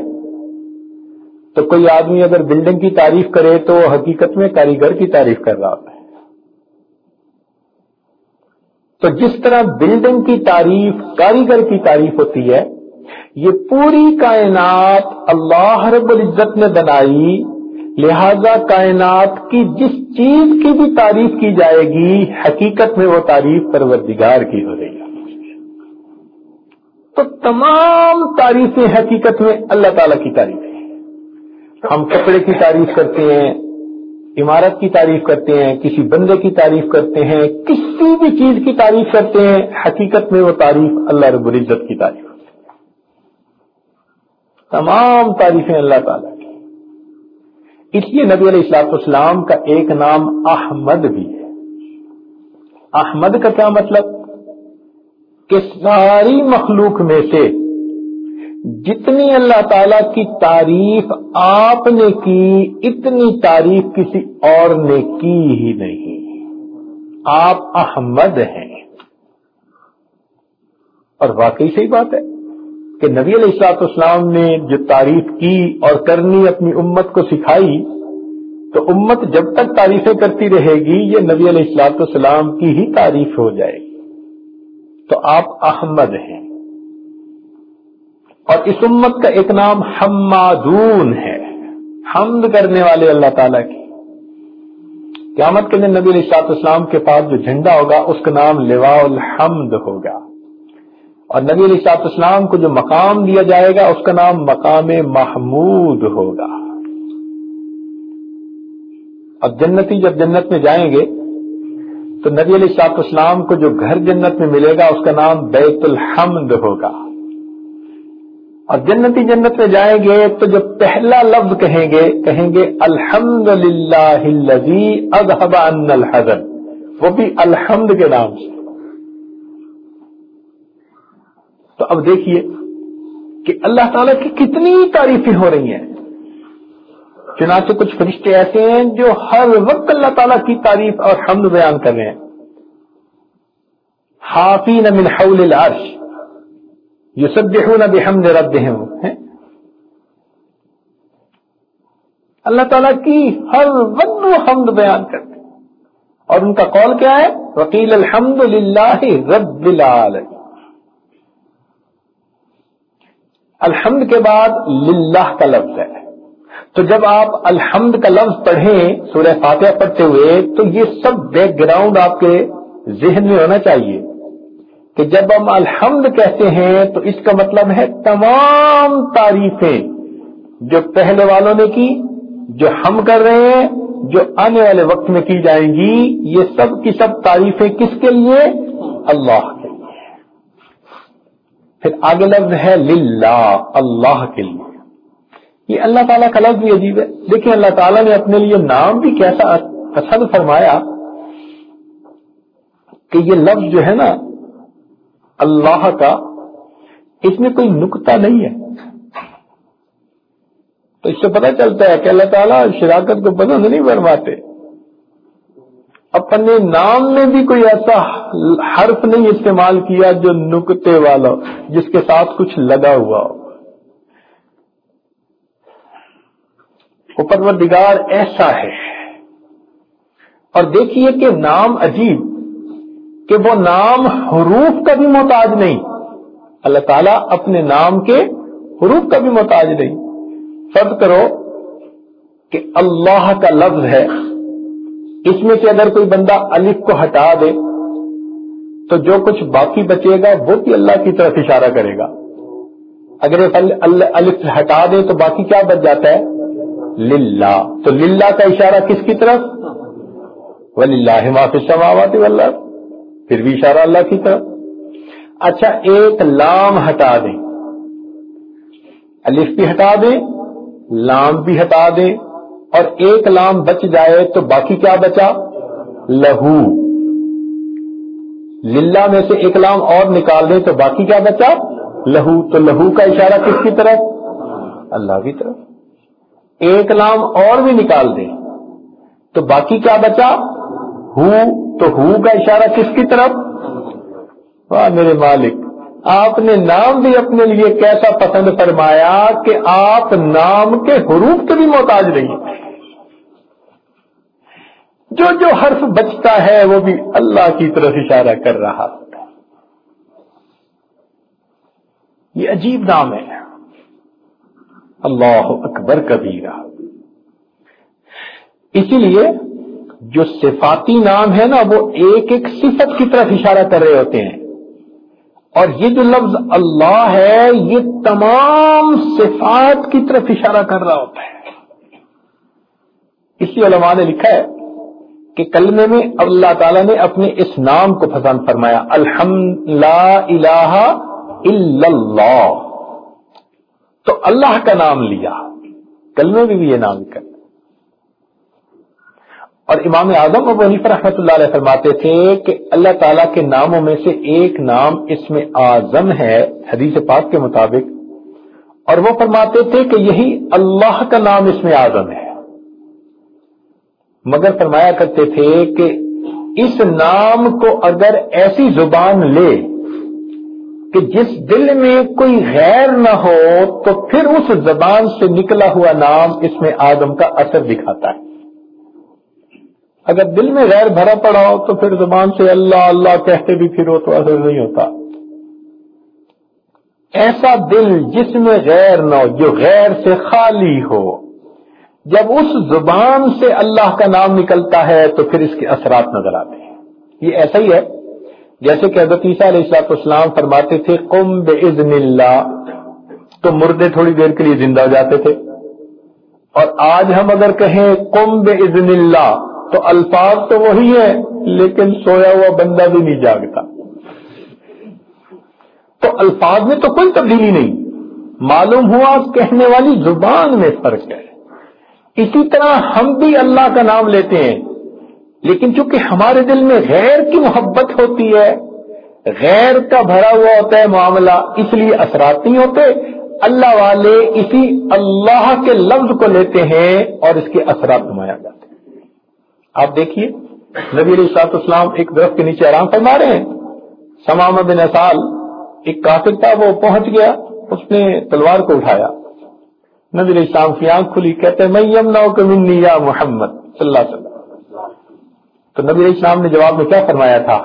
تو کوئی آدمی اگر بلڈنگ کی تعریف کرے تو حقیقت میں کاریگر کی تعریف کر رہا ہوتا ہے۔ تو جس طرح بلڈنگ کی تعریف، کاریگر کی تعریف ہوتی ہے، یہ پوری کائنات اللہ رب العزت نے بنائی، لہذا کائنات کی جس چیز کی بھی تعریف کی جائے گی، حقیقت میں وہ تعریف پروردگار کی ہو رہی ہے۔ تو تمام تعریفیں حقیقت میں اللہ تعالی کی تعریف ہم کپڑے کی تعریف کرتے ہیں عمارت کی تعریف کرتے ہیں، کسی بندے کی تعریف کرتے ہیں، کسی بھی چیز کی تعریف کرتے ہیں، حقیقت میں وہ تعریف اللہ رب العزت کی تعریف تمام تعریفیں اللہ تعالیٰ کی۔ اس لیے نبی علیہ السلاط اسلام کا ایک نام احمد بھی ہے۔ احمد کا کیا مطلب؟ کہ ساری مخلوق میں سے جتنی اللہ تعالی کی تعریف آپ نے کی، اتنی تعریف کسی اور نے کی ہی نہیں۔ آپ احمد ہیں۔ اور واقعی صحیح بات ہے کہ نبی علیہ السلاط اسلام نے جو تعریف کی اور کرنی اپنی امت کو سکھائی، تو امت جب تک تعریفیں کرتی رہے گی، یہ نبی علیہ السلاط اسلام کی ہی تعریف ہو جائے گی۔ تو آپ احمد ہیں۔ اور اس امت کا ایک نام حمادون ہے۔ حمد کرنے والے اللہ تعالی کی۔ قیامت کے دن نبی علیہ السلاط اسلام کے پاس جو جھنڈا ہوگا، اس کا نام لوا الحمد ہوگا۔ اور نبی علیہ صاحب اسلام کو جو مقام دیا جائے گا، اس کا نام مقام محمود ہوگا۔ اب جنتی جب جنت میں جائیں گے، تو نبی علیہ صاحب اسلام کو جو گھر جنت میں ملے گا، اس کا نام بیت الحمد ہوگا۔ اور جنتی جنت میں جائیں گے تو جو پہلا لفظ کہیں گے کہیں گے الحمد للہ اذهب ان الحزن۔ وہ بھی الحمد کے نام سے۔ تو اب دیکھیے کہ اللہ تعالیٰ کی کتنی تعریفیں ہو رہی ہیں۔ چنانچہ کچھ فرشتے ایسے ہیں جو ہر وقت اللہ تعالیٰ کی تعریف اور حمد بیان کر رہے ہیں۔ حافین من حول العرش۔ یسبحون بحمد ربهم. اللہ تعالیٰ کی ہر وقت وہ حمد بیان کرتے اور ان کا قول کیا ہے؟ وکیل الحمد للہ رب العالمین الحمد کے بعد للہ کا لفظ ہے. تو جب آپ الحمد کا لفظ پڑھیں سورہ فاتحہ پڑھتے ہوئے، تو یہ سب بیک گراؤنڈ آپ کے ذہن میں ہونا چاہیے. کہ جب ہم الحمد کہتے ہیں تو اس کا مطلب ہے تمام تعریفیں جو پہلے والوں نے کی، جو ہم کر رہے ہیں، جو آنے والے وقت میں کی جائیں گی، یہ سب کی سب تعریفیں کس کے لیے؟ اللہ کے لیے۔ پھر آگے لفظ ہے للہ، اللہ کے لیے۔ یہ اللہ تعالیٰ کا لفظ بھی عجیب ہے۔ دیکھیں اللہ تعالیٰ نے اپنے لیے نام بھی کیسا پسند فرمایا کہ یہ لفظ جو ہے نا اللہ کا اس میں کوئی نکتا نہیں ہے۔ تو اس سے پتہ چلتا ہے کہ اللہ تعالیٰ شراکت کو پسند نہیں فرماتے۔ اپنے نام میں بھی کوئی ایسا حرف نہیں استعمال کیا جو نکتے والا جس کے ساتھ کچھ لگا ہوا ہو۔ پروردگار ایسا ہے۔ اور دیکھیے کہ نام عجیب کہ وہ نام حروف کا بھی محتاج نہیں۔ اللہ تعالیٰ اپنے نام کے حروف کا بھی محتاج نہیں۔ فرض کرو کہ اللہ کا لفظ ہے۔ اس میں سے اگر کوئی بندہ الف کو ہٹا دے، تو جو کچھ باقی بچے گا، وہ بھی اللہ کی طرف اشارہ کرے گا۔ اگر الف ہٹا دے، تو باقی کیا بچ جاتا ہے؟ للہ۔ تو للہ کا اشارہ کس کی طرف؟ وہ للہ معافی سماوات واللہ پھر بھی اشارہ اللہ کی طرف۔ اچھا ایک لام ہٹا دیں۔ الف بھی ہٹا دیں، لام بھی ہٹا دیں۔ اور ایک لام بچ جائے تو باقی کیا بچا؟ لہو۔ للہ میں سے ایک لام اور نکال دیں تو باقی کیا بچا؟ لہو۔ تو لہو کا اشارہ کس کی طرف؟ اللہ کی طرف۔ ایک لام اور بھی نکال دیں تو باقی کیا بچا؟ ہو۔ تو ہو کا اشارہ کس کی طرف؟ واہ میرے مالک، آپ نے نام بھی اپنے لیے کیسا پسند فرمایا کہ آپ نام کے حروف کے بھی محتاج نہیں جو جو حرف بچتا ہے وہ بھی اللہ کی طرف اشارہ کر رہا ہے۔ یہ عجیب نام ہے۔ اللہ اکبر کبیرہ۔ اسی لیے جو صفاتی نام ہے نا، وہ ایک ایک صفت کی طرف اشارہ کر رہے ہوتے ہیں۔ اور یہ جو لفظ اللہ ہے، یہ تمام صفات کی طرف اشارہ کر رہا ہوتا ہے۔ اسی علماء نے لکھا ہے کہ کلمے میں اللہ تعالیٰ نے اپنے اس نام کو پسند فرمایا۔ الحمد لا الہ الا اللہ۔ تو اللہ کا نام لیا۔ کلمے میں بھی یہ نام کر اور امام اعظم ابو حنیف رحمۃ اللہ علیہ فرماتے تھے کہ اللہ تعالیٰ کے ناموں میں سے ایک نام اس میں اعظم ہے، حدیث پاک کے مطابق۔ اور وہ فرماتے تھے کہ یہی اللہ کا نام اس میں اعظم ہے۔ مگر فرمایا کرتے تھے کہ اس نام کو اگر ایسی زبان لے کہ جس دل میں کوئی غیر نہ ہو، تو پھر اس زبان سے نکلا ہوا نام اس میں آدم کا اثر دکھاتا ہے۔ اگر دل میں غیر بھرا پڑا ہو تو پھر زبان سے اللہ اللہ کہتے بھی پھر ہو تو اثر نہیں ہوتا۔ ایسا دل جس میں غیر نہ ہو، جو غیر سے خالی ہو، جب اس زبان سے اللہ کا نام نکلتا ہے تو پھر اس کے اثرات نظر آتے ہیں۔ یہ ایسا ہی ہے۔ جیسے کہ حضرت عیسیٰ علیہ السلاط اسلام فرماتے تھے کم بے اللہ۔ تو مردے تھوڑی دیر کے لیے زندہ ہو جاتے تھے۔ اور آج ہم اگر کہیں کم بے اللہ تو الفاظ تو وہی ہے لیکن سویا ہوا بندہ بھی نہیں جاگتا۔ تو الفاظ میں تو کوئی تبدیلی نہیں۔ معلوم ہوا کہنے والی زبان میں فرق ہے۔ اسی طرح ہم بھی اللہ کا نام لیتے ہیں، لیکن چونکہ ہمارے دل میں غیر کی محبت ہوتی ہے، غیر کا بھرا ہوا ہوتا ہے معاملہ، اس لیے اثرات نہیں ہوتے۔ اللہ والے اسی اللہ کے لفظ کو لیتے ہیں اور اس کے اثرات نمایا جاتے ہیں۔ آپ دیکھیے، نبی علیہ صاحب اسلام ایک درخت کے نیچے آرام فرما رہے ہیں۔ سمام بن اصال ایک کافر تھا، وہ پہنچ گیا، اس نے تلوار کو اٹھایا۔ نبی علیہ السلام کی آنکھ کھلی، کہتے میں یا محمد صلی اللہ علیہ وسلم تو نبی علیہ السلام نے جواب میں کیا فرمایا تھا؟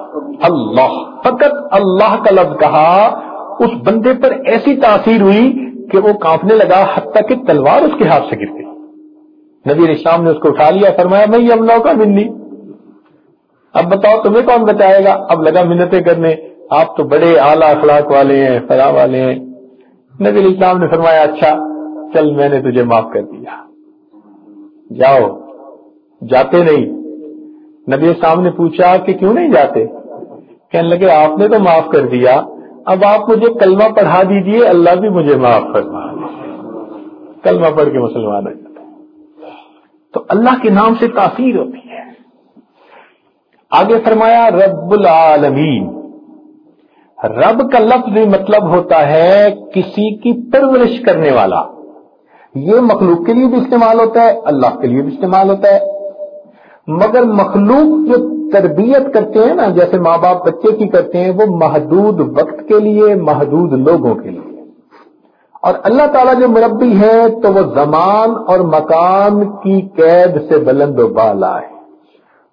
اللہ۔ فقط اللہ کا لفظ کہا، اس بندے پر ایسی تاثیر ہوئی کہ وہ کانپنے لگا، حتیٰ کہ تلوار اس کے ہاتھ سے گر گئی نبی علیہ السلام نے اس کو اٹھا لیا، فرمایا میں یمنا کا منی۔ اب بتاؤ، تمہیں کون بتائے گا؟ اب لگا منتیں کرنے۔ آپ تو بڑے اعلیٰ اخلاق والے ہیں فلاح والے ہیں۔ نبی علیہ السلام نے فرمایا اچھا چل، میں نے تجھے معاف کر دیا۔ جاؤ۔ جاتے نہیں۔ نبی صاحب نے پوچھا کہ کیوں نہیں جاتے؟ کہنے لگے، آپ نے تو معاف کر دیا۔ اب آپ مجھے کلمہ پڑھا دیجیے، اللہ بھی مجھے معاف فرما کلمہ پڑھ کے مسلمان ہو جاتا تو اللہ کے نام سے تاثیر ہوتی ہے۔ آگے فرمایا، رب العالمین۔ رب کا لفظ بھی مطلب ہوتا ہے کسی کی پرورش کرنے والا۔ یہ مخلوق کے لیے بھی استعمال ہوتا ہے، اللہ کے لیے بھی استعمال ہوتا ہے۔ مگر مخلوق جو تربیت کرتے ہیں نا، جیسے ماں باپ بچے کی کرتے ہیں، وہ محدود وقت کے لیے، محدود لوگوں کے لیے۔ اور اللہ تعالیٰ جو مربی ہے تو وہ زمان اور مکان کی قید سے بلند و بالا ہے۔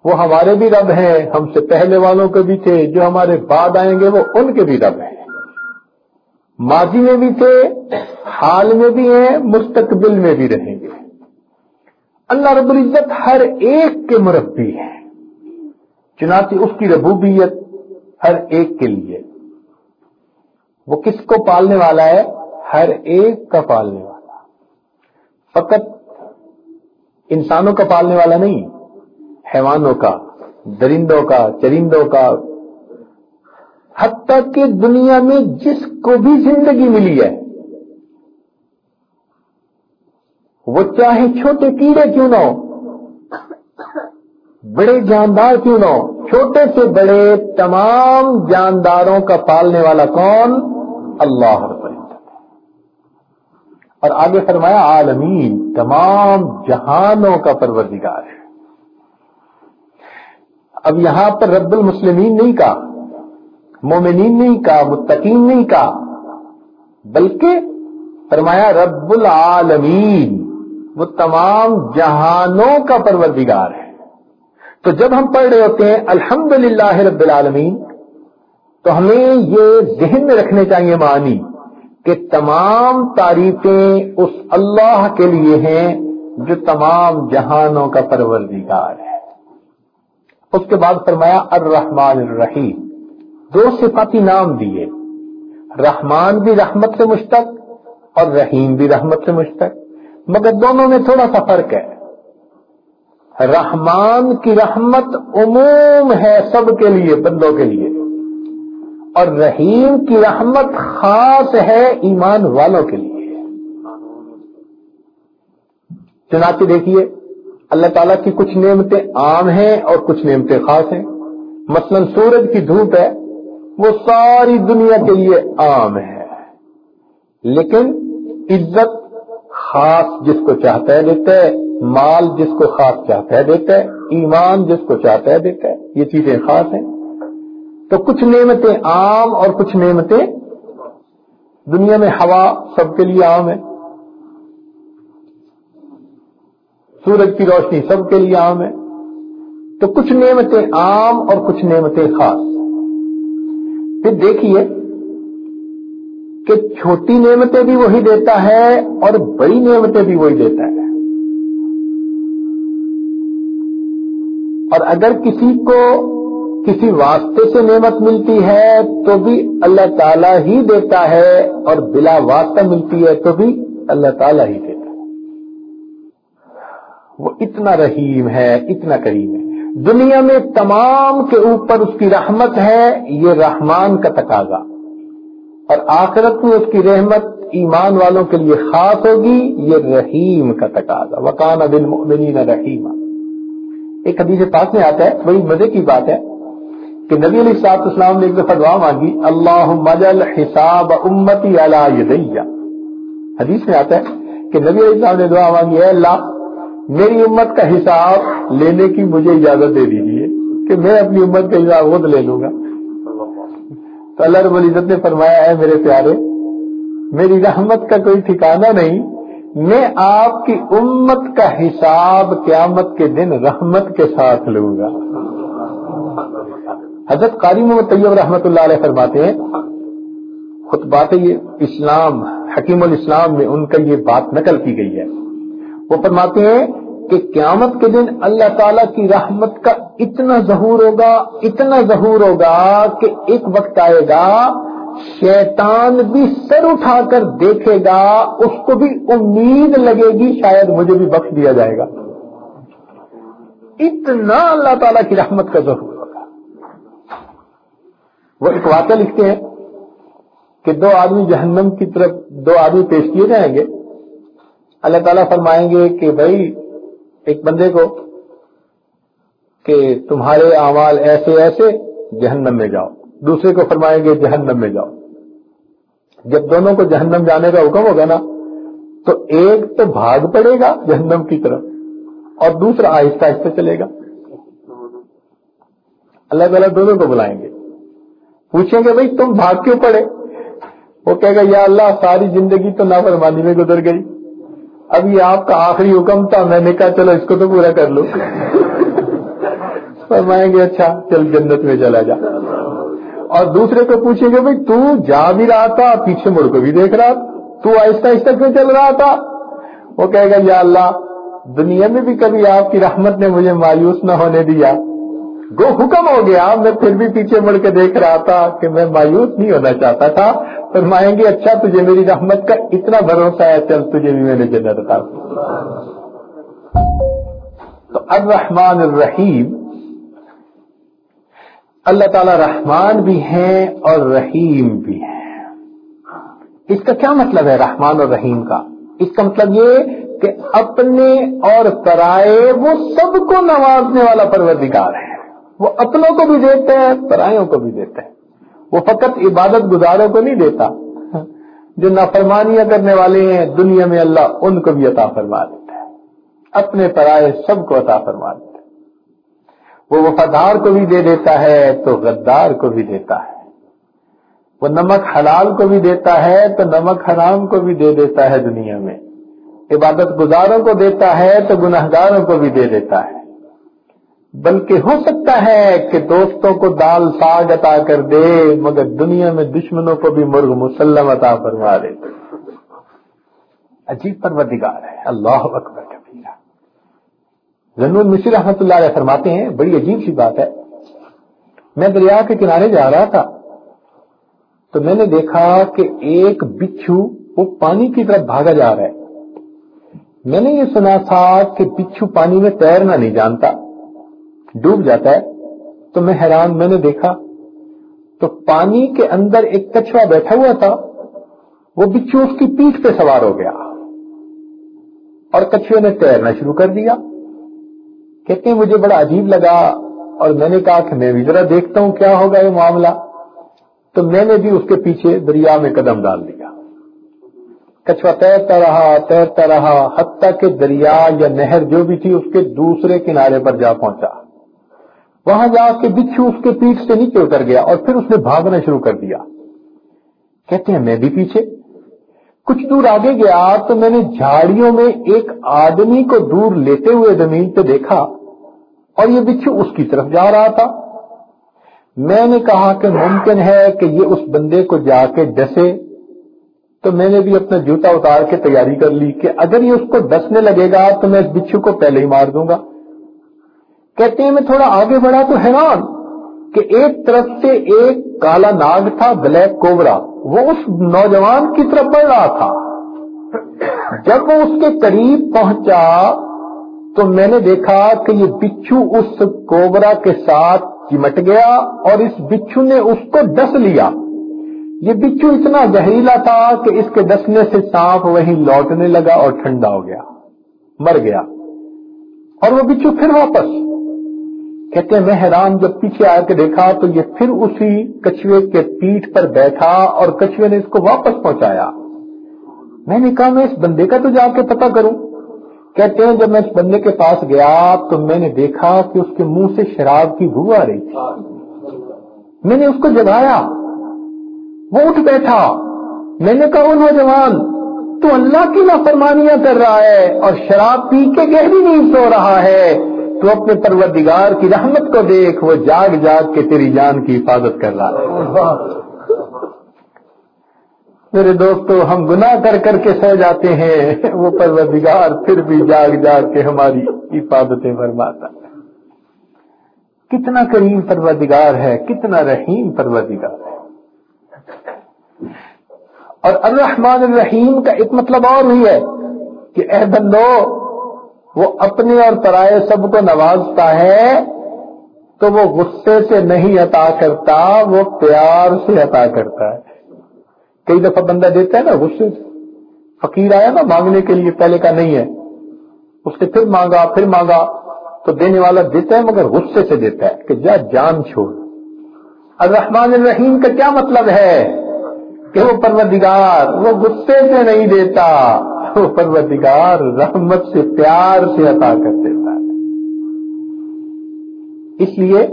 وہ ہمارے بھی رب ہیں، ہم سے پہلے والوں کے بھی تھے، جو ہمارے بعد آئیں گے وہ ان کے بھی رب ہیں۔ ماضی میں بھی تھے، حال میں بھی ہیں، مستقبل میں بھی رہیں گے۔ اللہ رب العزت ہر ایک کے مربی ہے۔ چنانچہ اس کی ربوبیت ہر ایک کے لیے۔ وہ کس کو پالنے والا ہے؟ ہر ایک کا پالنے والا۔ فقط انسانوں کا پالنے والا نہیں، حیوانوں کا، درندوں کا، چرندوں کا۔ حتیٰ کہ دنیا میں جس کو بھی زندگی ملی ہے، وہ چاہے چھوٹے کیڑے کیوں نہ ہو بڑے جاندار کیوں نہ ہو چھوٹے سے بڑے تمام جانداروں کا پالنے والا کون؟ اللہ۔ اور آگے فرمایا، عالمین، تمام جہانوں کا پروردگار ہے. اب یہاں پر رب المسلمین نہیں کہا، مومنین نہیں کہا، متقین نہیں کہا، بلکہ فرمایا، رب العالمین، وہ تمام جہانوں کا پروردگار ہے. تو جب ہم پڑھ رہے ہوتے ہیں الحمد رب العالمین، تو ہمیں یہ ذہن میں رکھنے چاہیے معنی کہ تمام تعریفیں اس اللہ کے لیے ہیں جو تمام جہانوں کا پروردگار ہے۔ اس کے بعد فرمایا، الرحمن الرحیم۔ دو صفاتی نام دیے۔ رحمان بھی رحمت سے مشتق اور رحیم بھی رحمت سے مشتق۔ مگر دونوں میں تھوڑا سا فرق ہے۔ رحمان کی رحمت عموم ہے سب کے لیے، بندوں کے لیے۔ اور رحیم کی رحمت خاص ہے ایمان والوں کے لیے۔ چنانچہ دیکھیے، اللہ تعالیٰ کی کچھ نعمتیں عام ہیں اور کچھ نعمتیں خاص ہیں۔ مثلا سورج کی دھوپ ہے، وہ ساری دنیا کے لیے عام ہے۔ لیکن عزت خاص جس کو چاہتا ہے دیتا ہے، مال جس کو خاص چاہتا ہے دیتا ہے، ایمان جس کو چاہتا ہے دیتا ہے، یہ چیزیں خاص ہیں۔ تو کچھ نعمتیں عام اور کچھ نعمتیں دنیا میں ہوا سب کے لیے عام ہے سورج کی روشنی سب کے لیے عام ہے تو کچھ نعمتیں عام اور کچھ نعمتیں خاص۔ پھر دیکھیے کہ چھوٹی نعمتیں بھی وہی دیتا ہے اور بڑی نعمتیں بھی وہی دیتا ہے۔ اور اگر کسی کو کسی واسطے سے نعمت ملتی ہے تو بھی اللہ تعالیٰ ہی دیتا ہے اور بلا واسطہ ملتی ہے تو بھی اللہ تعالیٰ ہی دیتا ہے۔ وہ اتنا رحیم ہے، اتنا کریم ہے۔ دنیا میں تمام کے اوپر اس کی رحمت ہے، یہ رحمان کا تقاضا۔ اور آخرت میں اس کی رحمت ایمان والوں کے لیے خاص ہوگی، یہ رحیم کا تقاضا۔ وکان بالمؤمنین رحیم ایک حدیث پاس میں آتا ہے بڑی مزے کی بات ہے۔ کہ نبی علیہ صاحب اسلام نے ایک دفعہ دعا مانگی اللہ مجل حساب امتی یدیہ حدیث میں آتا ہے کہ نبی علیہ السلام نے دعا مانگی ہے اللہ، میری امت کا حساب لینے کی مجھے اجازت دے دیجیے کہ میں اپنی امت کا حساب خود لے لوں گا. تو اللہ رب العزت نے فرمایا ہے میرے پیارے، میری رحمت کا کوئی ٹھکانہ نہیں، میں آپ کی امت کا حساب قیامت کے دن رحمت کے ساتھ لوں گا. حضرت قاری محمد طیب رحمت اللہ علیہ فرماتے ہیں، خود بات یہ اسلام، حکیم الاسلام میں ان کا یہ بات نقل کی گئی ہے۔ وہ فرماتے ہیں کہ قیامت کے دن اللہ تعالی کی رحمت کا اتنا ظہور ہوگا، اتنا ظہور ہوگا کہ ایک وقت آئے گا، شیطان بھی سر اٹھا کر دیکھے گا، اس کو بھی امید لگے گی، شاید مجھے بھی بخش دیا جائے گا۔ اتنا اللہ تعالیٰ کی رحمت کا ظہور۔ وہ ایک واقعہ لکھتے ہیں کہ دو آدمی جہنم کی طرف دو آدمی پیش کیے جائیں گے۔ اللہ تعالیٰ فرمائیں گے کہ بھائی، ایک بندے کو کہ تمہارے اعمال ایسے ایسے جہنم میں جاؤ۔ دوسرے کو فرمائیں گے جہنم میں جاؤ۔ جب دونوں کو جہنم جانے کا حکم ہوگا نا، تو ایک تو بھاگ پڑے گا جہنم کی طرف اور دوسرا آہستہ آہستہ چلے گا۔ اللہ تعالیٰ دونوں کو بلائیں گے۔ پوچھیں گے بھائی تم بھاگ کیوں پڑے؟ وہ کہے گا، یا اللہ، ساری زندگی تو نافرمانی میں گزر گئی۔ اب یہ آپ کا آخری حکم تھا۔ میں نے کہا، چلو اس کو تو پورا کر لو۔ فرمائیں گے اچھا چل جنت میں چلا جا۔ اور دوسرے کو پوچھیں گے، بھائی، تو جا بھی رہا تھا، پیچھے مڑ کو بھی دیکھ رہا تو آہستہ آہستہ کیوں چل رہا تھا؟ وہ کہے گا، یا اللہ، دنیا میں بھی کبھی آپ کی رحمت نے مجھے مایوس نہ ہونے دیا۔ گو حکم ہو گیا، میں پھر بھی پیچھے مڑ کے دیکھ رہا تھا کہ میں مایوس نہیں ہونا چاہتا تھا۔ فرمائیں گے اچھا تجھے میری رحمت کا اتنا بھروسہ ہے چل تجھے بھی میں نے جنت عطا تو الرحمن الرحیم، اللہ تعالی رحمان بھی ہیں اور رحیم بھی ہیں۔ اس کا کیا مطلب ہے رحمان اور رحیم کا؟ اس کا مطلب یہ کہ اپنے اور پرائے وہ سب کو نوازنے والا پروردگار ہے۔ وہ اپنوں کو بھی دیتے ہیں پرایوں کو بھی دیتے ہیں۔ وہ فقط عبادت گزاروں کو نہیں دیتا۔ جو نافرمانیاں کرنے والے ہیں، دنیا میں اللہ ان کو بھی عطا فرما دیتا ہے۔ اپنے پرائے سب کو عطا فرما دیتا ہے۔ وہ وفادار کو بھی دے دیتا ہے، تو غدار کو بھی دیتا ہے۔ وہ نمک حلال کو بھی دیتا ہے، تو نمک حرام کو بھی دے دیتا ہے دنیا میں۔ عبادت گزاروں کو دیتا ہے، تو گناہ گاروں کو بھی دے دیتا ہے۔ بلکہ ہو سکتا ہے کہ دوستوں کو دال ساگ عطا کر دے، مگر دنیا میں دشمنوں کو بھی مرغ مسلم عطا فرما دے۔ عجیب پروردگار ہے۔ اللہ اکبر کبیرہ۔ زنون مصر اللہ علیہ فرماتے ہیں، بڑی عجیب سی بات ہے۔ میں دریا کے کنارے جا رہا تھا، تو میں نے دیکھا کہ ایک بچھو، وہ پانی کی طرف بھاگا جا رہا ہے۔ میں نے یہ سنا تھا کہ بچھو پانی میں تیرنا نہیں جانتا۔ ڈوب جاتا ہے، تو میں حیران، میں نے دیکھا، تو پانی کے اندر ایک کچھوا بیٹھا ہوا تھا، وہ بچھو اس کی پیٹھ پہ سوار ہو گیا۔ اور کچھوے نے تیرنا شروع کر دیا۔ کہتے ہیں، مجھے بڑا عجیب لگا۔ اور میں نے کہا کہ میں بھی ذرا دیکھتا ہوں کیا ہوگا یہ معاملہ۔ تو میں نے بھی اس کے پیچھے دریا میں قدم ڈال دیا۔ کچھوا تیرتا رہا تیرتا رہا، حتیٰ کہ دریا یا نہر جو بھی تھی، اس کے دوسرے کنارے پر جا پہنچا۔ وہاں جا کے بچھو اس کے پیٹ سے نیچے اتر گیا اور پھر اس نے بھاگنا شروع کر دیا۔ کہتے ہیں، میں بھی پیچھے۔ کچھ دور آگے گیا تو میں نے جھاڑیوں میں ایک آدمی کو دور لیتے ہوئے زمین پہ دیکھا اور یہ بچھو اس کی طرف جا رہا تھا۔ میں نے کہا کہ ممکن ہے کہ یہ اس بندے کو جا کے ڈسے۔ تو میں نے بھی اپنا جوتا اتار کے تیاری کر لی کہ اگر یہ اس کو ڈسنے لگے گا تو میں اس بچھو کو پہلے ہی مار دوں گا۔ کہتے ہیں میں تھوڑا آگے بڑھا تو حیران کہ ایک طرف سے ایک کالا ناگ تھا، بلیک کوبرا، وہ اس نوجوان کی طرف بڑھ رہا تھا۔ جب وہ اس کے قریب پہنچا تو میں نے دیکھا کہ یہ بچھو اس کوبرا کے ساتھ چمٹ گیا اور اس بچھو نے اس کو ڈس لیا۔ یہ بچھو اتنا زہریلا تھا کہ اس کے ڈسنے سے سانپ وہیں لوٹنے لگا اور ٹھنڈا ہو گیا، مر گیا۔ اور وہ بچھو پھر واپس کہتے ہیں، میں حیران جب پیچھے آ کے دیکھا تو یہ پھر اسی کچھوے کے پیٹ پر بیٹھا اور کچھوے نے اس کو واپس پہنچایا۔ میں نے کہا، میں اس بندے کا تو جا کے پتا کروں۔ کہتے ہیں، جب میں اس بندے کے پاس گیا تو میں نے دیکھا کہ اس کے منہ سے شراب کی بو آ رہی تھی۔ میں نے اس کو جگایا۔ وہ اٹھ بیٹھا۔ میں نے کہا وہ نوجوان، تو اللہ کی نافرمانیاں کر رہا ہے اور شراب پی کے گہری نہیں سو رہا ہے۔ تو اپنے پروردگار کی رحمت کو دیکھ، وہ جاگ جاگ کے تیری جان کی حفاظت کر رہا ہے۔ میرے دوستو، ہم گناہ کر کر کے سو جاتے ہیں، وہ پروردگار پھر بھی جاگ جاگ کے ہماری حفاظتیں فرماتا کتنا کریم پروردگار ہے، کتنا رحیم پروردگار ہے۔ اور الرحمن الرحیم کا ایک مطلب اور بھی ہے کہ اے بندو وہ اپنے اور پرائے سب کو نوازتا ہے، تو وہ غصے سے نہیں عطا کرتا، وہ پیار سے عطا کرتا ہے۔ کئی دفعہ بندہ دیتا ہے نا غصے سے۔ فقیر آیا نا مانگنے کے لیے، پہلے کا نہیں ہے۔ اس سے پھر مانگا پھر مانگا، تو دینے والا دیتا ہے مگر غصے سے دیتا ہے کہ جا جان چھوڑ۔ الرحمن الرحیم کا کیا مطلب ہے؟ کہ وہ پروردگار، وہ غصے سے نہیں دیتا۔ پروردگار، رحمت سے، پیار سے عطا کر دیتا ہے۔ اس لیے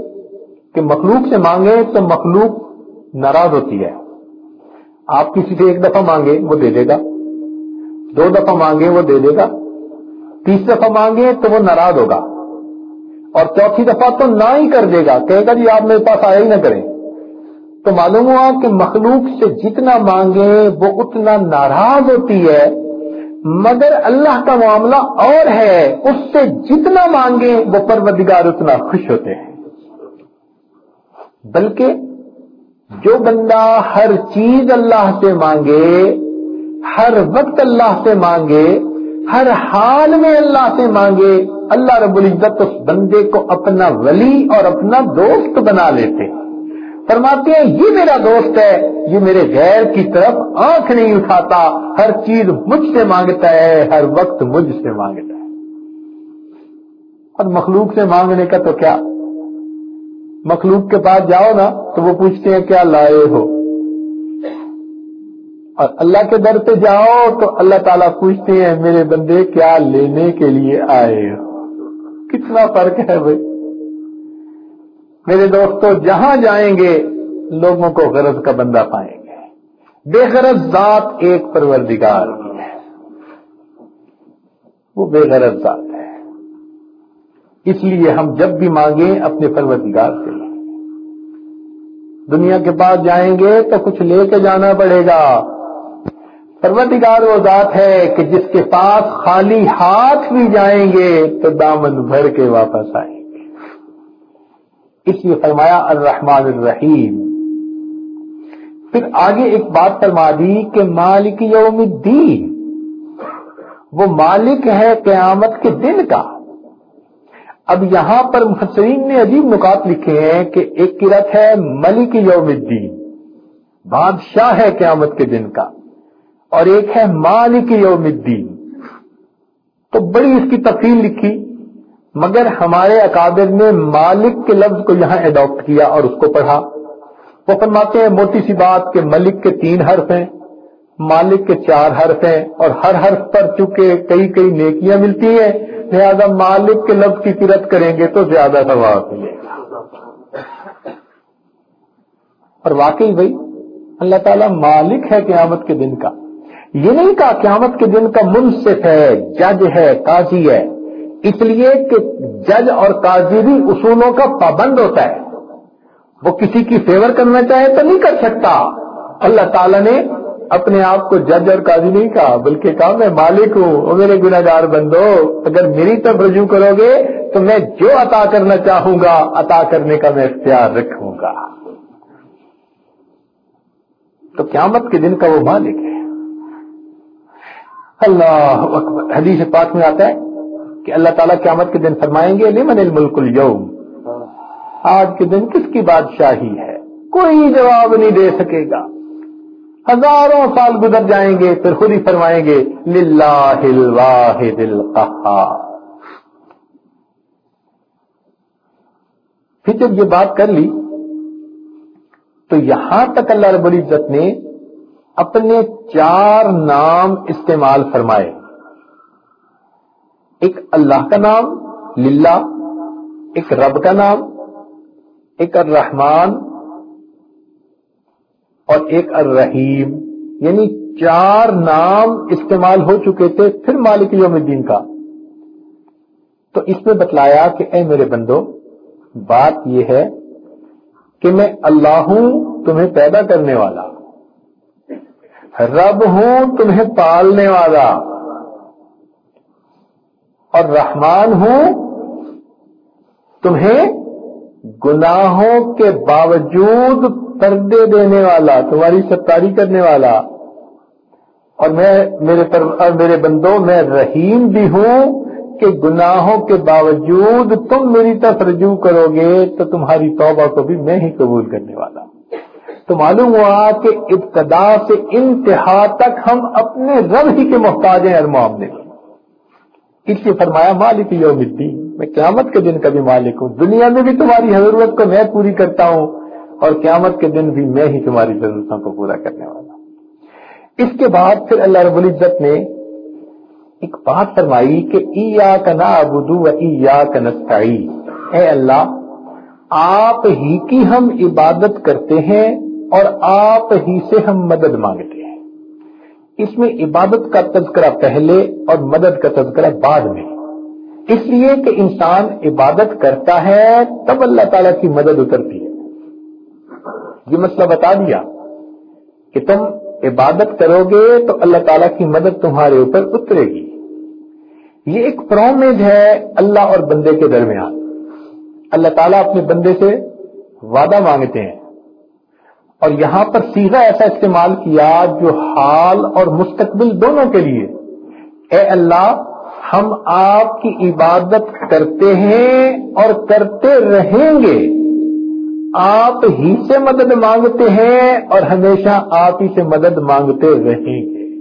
کہ مخلوق سے مانگے تو مخلوق ناراض ہوتی ہے۔ آپ کسی سے ایک دفعہ مانگے وہ دے دے گا، دو دفعہ مانگے وہ دے دے گا، تیس دفعہ مانگے تو وہ ناراض ہوگا۔ اور چوتھی دفعہ تو نہ ہی کر دے گا، کہے گا جی آپ میرے پاس آیا ہی نہ کریں۔ تو معلوم ہوا کہ مخلوق سے جتنا مانگے وہ اتنا ناراض ہوتی ہے۔ مگر اللہ کا معاملہ اور ہے، اس سے جتنا مانگے وہ پروردگار اتنا خوش ہوتے ہیں۔ بلکہ جو بندہ ہر چیز اللہ سے مانگے، ہر وقت اللہ سے مانگے، ہر حال میں اللہ سے مانگے، اللہ رب العزت اس بندے کو اپنا ولی اور اپنا دوست بنا لیتے ہیں۔ فرماتے ہیں، یہ میرا دوست ہے، یہ میرے غیر کی طرف آنکھ نہیں اٹھاتا، ہر چیز مجھ سے مانگتا ہے، ہر وقت مجھ سے مانگتا ہے. اور مخلوق سے مانگنے کا تو کیا؟ مخلوق کے پاس جاؤ نا تو وہ پوچھتے ہیں، کیا لائے ہو؟ اور اللہ کے در پہ جاؤ تو اللہ تعالیٰ پوچھتے ہیں، میرے بندے، کیا لینے کے لیے آئے ہو؟ کتنا فرق ہے بھائی؟ میرے دوستو، جہاں جائیں گے، لوگوں کو غرض کا بندہ پائیں گے۔ بے غرض ذات ایک پروردگار کی ہے۔ وہ بے غرض ذات ہے۔ اس لیے ہم جب بھی مانگیں، اپنے پروردگار سے۔ لیں دنیا کے پاس جائیں گے تو کچھ لے کے جانا پڑے گا۔ پروردگار وہ ذات ہے کہ جس کے پاس خالی ہاتھ بھی جائیں گے تو دامن بھر کے واپس آئیں گے اس لیے فرمایا الرحمن الرحیم۔ پھر آگے ایک بات فرما دی کہ مالک یوم الدین، وہ مالک ہے قیامت کے دن کا۔ اب یہاں پر مفسرین نے عجیب نکات لکھے ہیں کہ ایک کرت ہے ملک یوم الدین، بادشاہ ہے قیامت کے دن کا، اور ایک ہے مالک یوم الدین۔ تو بڑی اس کی تفصیل لکھی۔ مگر ہمارے اکابر نے مالک کے لفظ کو یہاں اڈاپٹ کیا اور اس کو پڑھا۔ وہ فرماتے ہیں، موٹی سی بات کہ ملک کے تین حرف ہیں، مالک کے چار حرف ہیں اور ہر حرف پر چونکہ کئی کئی نیکیاں ملتی ہیں، لہذا مالک کے لفظ کی قرت کریں گے تو زیادہ ثواب ملے گا۔ اور واقعی بھائی، اللہ تعالیٰ مالک ہے قیامت کے دن کا۔ یہ نہیں کہا قیامت کے دن کا منصف ہے، جج ہے، قاضی ہے۔ اس لیے کہ جج اور قاضی بھی اصولوں کا پابند ہوتا ہے۔ وہ کسی کی فیور کرنا چاہے تو نہیں کر سکتا۔ اللہ تعالیٰ نے اپنے آپ کو جج اور قاضی نہیں کہا، بلکہ کہا، میں مالک ہوں، وہ میرے گناگار بندو، اگر میری طرف رجوع کرو گے تو میں جو عطا کرنا چاہوں گا، عطا کرنے کا میں اختیار رکھوں گا۔ تو قیامت کے دن کا وہ مالک ہے۔ اللہ اکبر۔ حدیث پاک میں آتا ہے کہ اللہ تعالیٰ قیامت کے دن فرمائیں گے، لمن الملک اليوم؟ آج کے دن کس کی بادشاہی ہے؟ کوئی جواب نہیں دے سکے گا۔ ہزاروں سال گزر جائیں گے، پھر خود ہی فرمائیں گے، للہ الواحد القہار۔ پھر جب یہ بات کر لی، تو یہاں تک اللہ رب العزت نے اپنے چار نام استعمال فرمائے۔ ایک اللہ کا نام، للہ، ایک رب کا نام، ایک الرحمان اور ایک الرحیم۔ یعنی چار نام استعمال ہو چکے تھے پھر مالک یوم الدین کا۔ تو اس میں بتلایا کہ اے میرے بندو، بات یہ ہے کہ میں اللہ ہوں، تمہیں پیدا کرنے والا۔ رب ہوں، تمہیں پالنے والا۔ اور رحمان ہوں، تمہیں گناہوں کے باوجود پردے دینے والا، تمہاری ستاری کرنے والا۔ اور میں، میرے پر، اور میرے بندوں، میں رحیم بھی ہوں کہ گناہوں کے باوجود تم میری طرف رجوع کرو گے، تو تمہاری توبہ کو بھی میں ہی قبول کرنے والا۔ تو معلوم ہوا کہ ابتدا سے انتہا تک ہم اپنے رب ہی کے محتاج ہیں ہر معاملے اس لیے فرمایا، مالک یوم الدین، میں قیامت کے دن کا بھی مالک ہوں، دنیا میں بھی تمہاری ضرورت کو میں پوری کرتا ہوں، اور قیامت کے دن بھی میں ہی تمہاری ضرورتوں کو پورا کرنے والا ہوں۔ اس کے بعد پھر اللہ رب العزت نے ایک بات فرمائی کہ ای کا نا ابدو و ای کا نسائی اے اللہ، آپ ہی کی ہم عبادت کرتے ہیں اور آپ ہی سے ہم مدد مانگتے ہیں۔ اس میں عبادت کا تذکرہ پہلے اور مدد کا تذکرہ بعد میں۔ اس لیے کہ انسان عبادت کرتا ہے، تب اللہ تعالیٰ کی مدد اترتی ہے۔ یہ مسئلہ بتا دیا کہ تم عبادت کرو گے تو اللہ تعالیٰ کی مدد تمہارے اوپر اترے گی۔ یہ ایک پرومج ہے اللہ اور بندے کے درمیان۔ اللہ تعالیٰ اپنے بندے سے وعدہ مانگتے ہیں۔ اور یہاں پر سیدھا ایسا استعمال کیا جو حال اور مستقبل دونوں کے لیے۔ اے اللہ، ہم آپ کی عبادت کرتے ہیں اور کرتے رہیں گے۔ آپ ہی سے مدد مانگتے ہیں اور ہمیشہ آپ ہی سے مدد مانگتے رہیں گے۔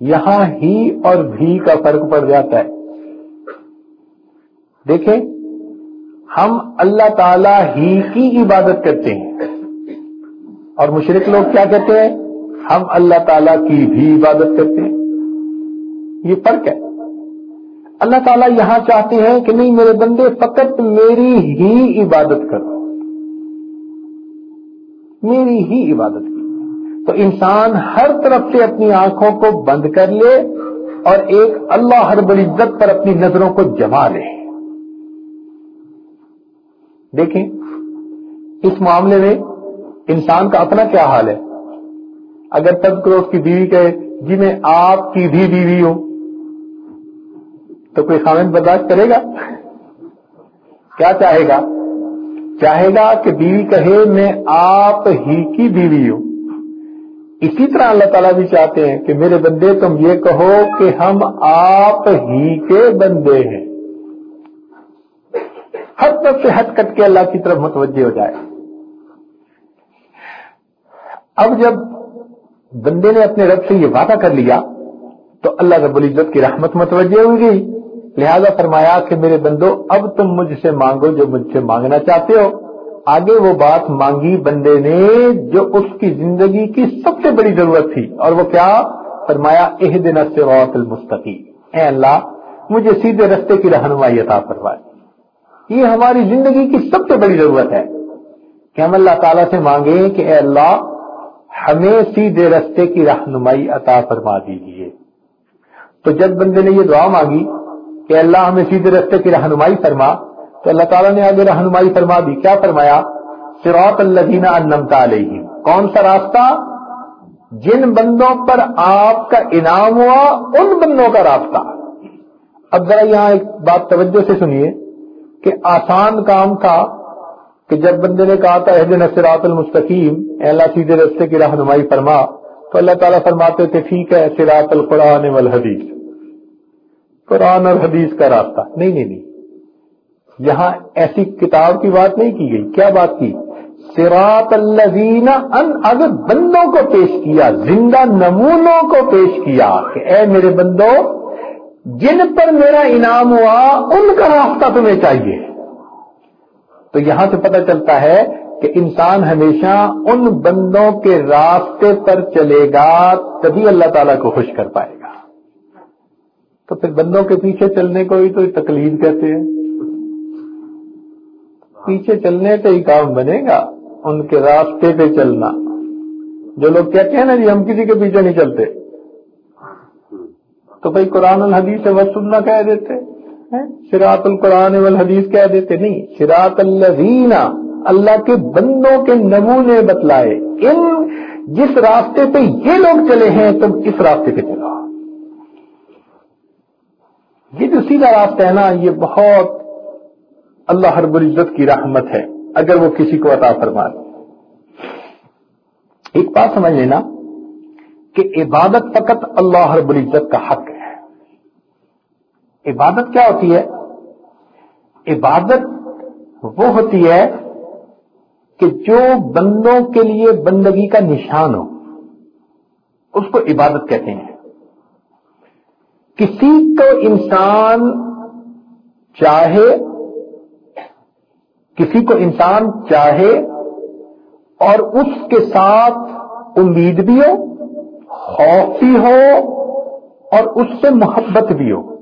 یہاں ہی اور بھی کا فرق پڑ جاتا ہے۔ دیکھیں ہم اللہ تعالی ہی کی عبادت کرتے ہیں۔ اور مشرق لوگ کیا کہتے ہیں؟ ہم اللہ تعالی کی بھی عبادت کرتے ہیں۔ یہ فرق ہے۔ اللہ تعالیٰ یہاں چاہتے ہیں کہ نہیں، میرے بندے، فقط میری ہی عبادت کرو۔ میری ہی عبادت کی تو انسان ہر طرف سے اپنی آنکھوں کو بند کر لے اور ایک اللہ ہر بڑی عزت پر اپنی نظروں کو جما لے۔ دیکھیں، اس معاملے میں انسان کا اپنا کیا حال ہے؟ اگر تب کرو اس کی بیوی کہے جی میں آپ کی بھی بیوی ہوں، تو کوئی خامد برداشت کرے گا؟ کیا چاہے گا؟ چاہے گا کہ بیوی کہے، میں آپ ہی کی بیوی ہوں۔ اسی طرح اللہ تعالیٰ بھی چاہتے ہیں کہ میرے بندے تم یہ کہو کہ ہم آپ ہی کے بندے ہیں۔ ہر طرف سے ہٹ کٹ کے اللہ کی طرف متوجہ ہو جائے۔ اب جب بندے نے اپنے رب سے یہ وعدہ کر لیا، تو اللہ رب العزت کی رحمت متوجہ ہو گئی۔ لہذا فرمایا کہ میرے بندو، اب تم مجھ سے مانگو جو مجھ سے مانگنا چاہتے ہو۔ آگے وہ بات مانگی بندے نے جو اس کی زندگی کی سب سے بڑی ضرورت تھی۔ اور وہ کیا؟ فرمایا اح دن سے المستقی اے اللہ، مجھے سیدھے رستے کی رہنمائی عطا فرمائے۔ یہ ہماری زندگی کی سب سے بڑی ضرورت ہے کہ ہم اللہ تعالیٰ سے مانگیں کہ اے اللہ، ہمیں سیدھے رستے کی رہنمائی عطا فرما دیجیے۔ تو جب بندے نے یہ دعا مانگی کہ اللہ، ہمیں سیدھے رستے کی رہنمائی فرما، تو اللہ تعالیٰ نے آگے رہنمائی فرما دی۔ کیا فرمایا؟ سراط اللہ انمتا کون سا راستہ؟ جن بندوں پر آپ کا انعام ہوا، ان بندوں کا راستہ۔ اب ذرا یہاں ایک بات توجہ سے سنیے۔ کہ آسان کام تھا کہ جب بندے نے کہا تھا عہد نصرات المستقیم اللہ سیدھے رستے کی رہنمائی فرما، تو اللہ تعالیٰ فرماتے تھے، ٹھیک ہے سراط القرآن والحدیث۔ قرآن اور حدیث کا راستہ۔ نہیں نہیں نہیں۔ یہاں ایسی کتاب کی بات نہیں کی گئی۔ کیا بات کی؟ سراط اللہ اگر بندوں کو پیش کیا، زندہ نمونوں کو پیش کیا کہ اے میرے بندوں جن پر میرا انعام ہوا، ان کا راستہ تمہیں چاہیے۔ تو یہاں سے پتہ چلتا ہے کہ انسان ہمیشہ ان بندوں کے راستے پر چلے گا، تبھی اللہ تعالیٰ کو خوش کر پائے گا۔ تو پھر بندوں کے پیچھے چلنے کو ہی تو تکلیف کہتے ہیں۔ پیچھے چلنے کا ہی کام بنے گا، ان کے راستے پہ چلنا۔ جو لوگ کہتے ہیں نا جی ہم کسی کے پیچھے نہیں چلتے۔ تو بھائی قرآن الحدیث سے بس سننا کہہ دیتے۔ سراط القرآن والحدیث کہہ دیتے۔ نہیں سراط اللہ اللہ کے بندوں کے نمونے بتلائے۔ ان، جس راستے پہ یہ لوگ چلے ہیں، تم اس راستے پہ چلو۔ یہ جو سیدھا راستہ ہے نا، یہ بہت اللہ ہر العزت کی رحمت ہے، اگر وہ کسی کو عطا فرما دے ایک بات سمجھ لینا کہ عبادت فقط اللہ ہر العزت کا حق ہے۔ عبادت کیا ہوتی ہے؟ عبادت وہ ہوتی ہے کہ جو بندوں کے لیے بندگی کا نشان ہو، اس کو عبادت کہتے ہیں۔ کسی کو انسان چاہے، کسی کو انسان چاہے اور اس کے ساتھ امید بھی ہو، خوف بھی ہو اور اس سے محبت بھی ہو۔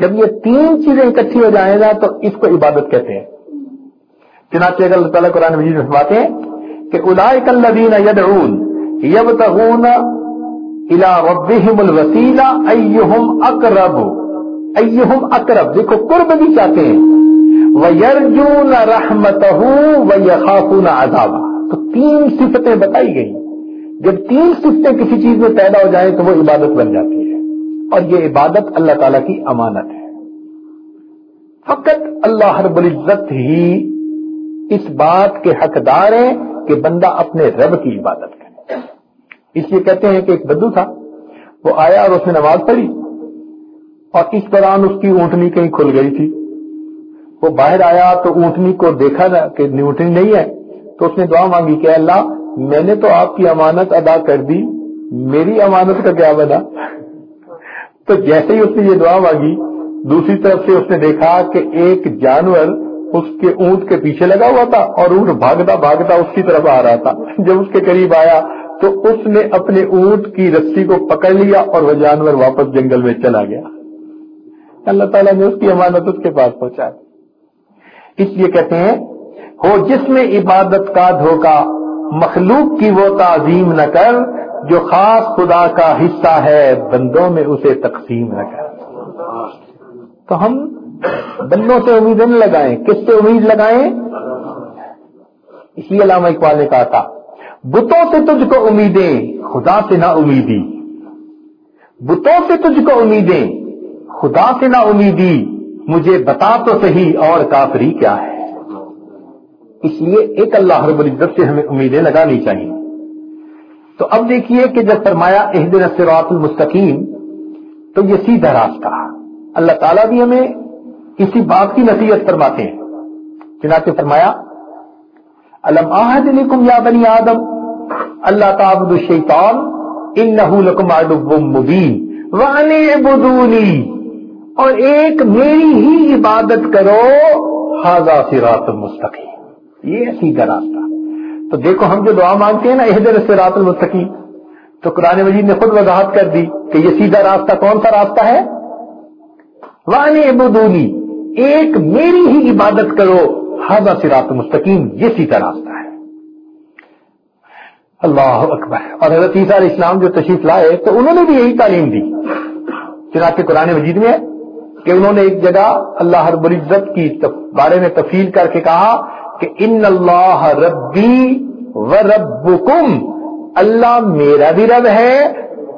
جب یہ تین چیزیں اکٹھی ہو جائیں گا تو اس کو عبادت کہتے ہیں۔ چنانچہ اللہ تعالیٰ قرآن مجید میں بات ہے کہ ادائے کلین یدعون یب تغون الا ربهم الوسیلہ ایہم اقرب ایہم اقرب۔ دیکھو، قرب بھی چاہتے ہیں۔ وَيَرْجُونَ رَحْمَتَهُ وَيَخَافُونَ عَذَابَهُ۔ تو تین صفتیں بتائی گئی۔ جب تین صفتیں کسی چیز میں پیدا ہو جائیں تو وہ عبادت بن جاتی ہے۔ اور یہ عبادت اللہ تعالی کی امانت ہے۔ فقط اللہ رب العزت ہی اس بات کے حقدار ہیں کہ بندہ اپنے رب کی عبادت کرے۔ اس لیے کہتے ہیں کہ ایک بدو تھا، وہ آیا اور اس نے نماز پڑھی اور اس دوران اس کی اونٹنی کہیں کھل گئی تھی۔ وہ باہر آیا تو اونٹنی کو دیکھا نا کہ اونٹنی نہیں ہے۔ تو اس نے دعا مانگی کہ اللہ، میں نے تو آپ کی امانت ادا کر دی، میری امانت کا کیا بنا؟ تو جیسے ہی اس نے یہ دعا مانگی، دوسری طرف سے اس نے دیکھا کہ ایک جانور اس کے اونٹ کے پیچھے لگا ہوا تھا اور اونٹ بھاگتا بھاگتا اس کی طرف آ رہا تھا۔ جب اس کے قریب آیا تو اس نے اپنے اونٹ کی رسی کو پکڑ لیا اور وہ جانور واپس جنگل میں چلا گیا۔ اللہ تعالیٰ نے اس کی امانت اس کے پاس پہنچا اس لیے کہتے ہیں، ہو جس میں عبادت کا دھوکا، مخلوق کی وہ تعظیم نہ کر جو خاص خدا کا حصہ ہے، بندوں میں اسے تقسیم نہ کر تو ہم بندوں سے امیدیں نہ لگائیں۔ کس سے امید لگائیں؟ اسی علامہ اقبال نے کہا تھا، بتوں سے تجھ کو امیدیں، خدا سے نہ امیدی۔ بتوں سے تجھ کو امیدیں، خدا سے نہ امیدی۔ مجھے بتا تو صحیح اور کافری کیا ہے۔ اس لیے ایک اللہ رب العزت سے ہمیں امیدیں لگانی چاہیے۔ تو اب دیکھیے کہ جب فرمایا عہد الصراط المستقیم، تو یہ سیدھا راستہ اللہ تعالیٰ بھی ہمیں اسی بات کی نصیحت فرماتے ہیں۔ چنانچہ فرمایا علم آحد علیکم یا بنی آدم اللہ تعبد الشیطان انہو لکم عدو مبین۔ وانی عبدونی، اور ایک میری ہی عبادت کرو حاضا سرات المستقیم۔ یہ سیدھا راستہ۔ تو دیکھو ہم جو دعا مانگتے ہیں نا اہدر سرات المستقیم۔ تو قرآن مجید نے خود وضاحت کر دی کہ یہ سیدھا راستہ کون سا راستہ ہے؟ وانی عبدونی ایک میری ہی عبادت کرو حاضا سرات مستقیم یہ سیدھا راستہ ہے۔ اللہ اکبر۔ اور حضرت عیسیٰ علیہ السلام جو تشریف لائے، تو انہوں نے بھی یہی تعلیم دی۔ چنانچہ قرآن مجید میں کہ انہوں نے ایک جگہ اللہ ہر العزت کی بارے میں تفصیل کر کے کہا کہ ان اللہ ربی و ربکم، اللہ میرا بھی رب ہے،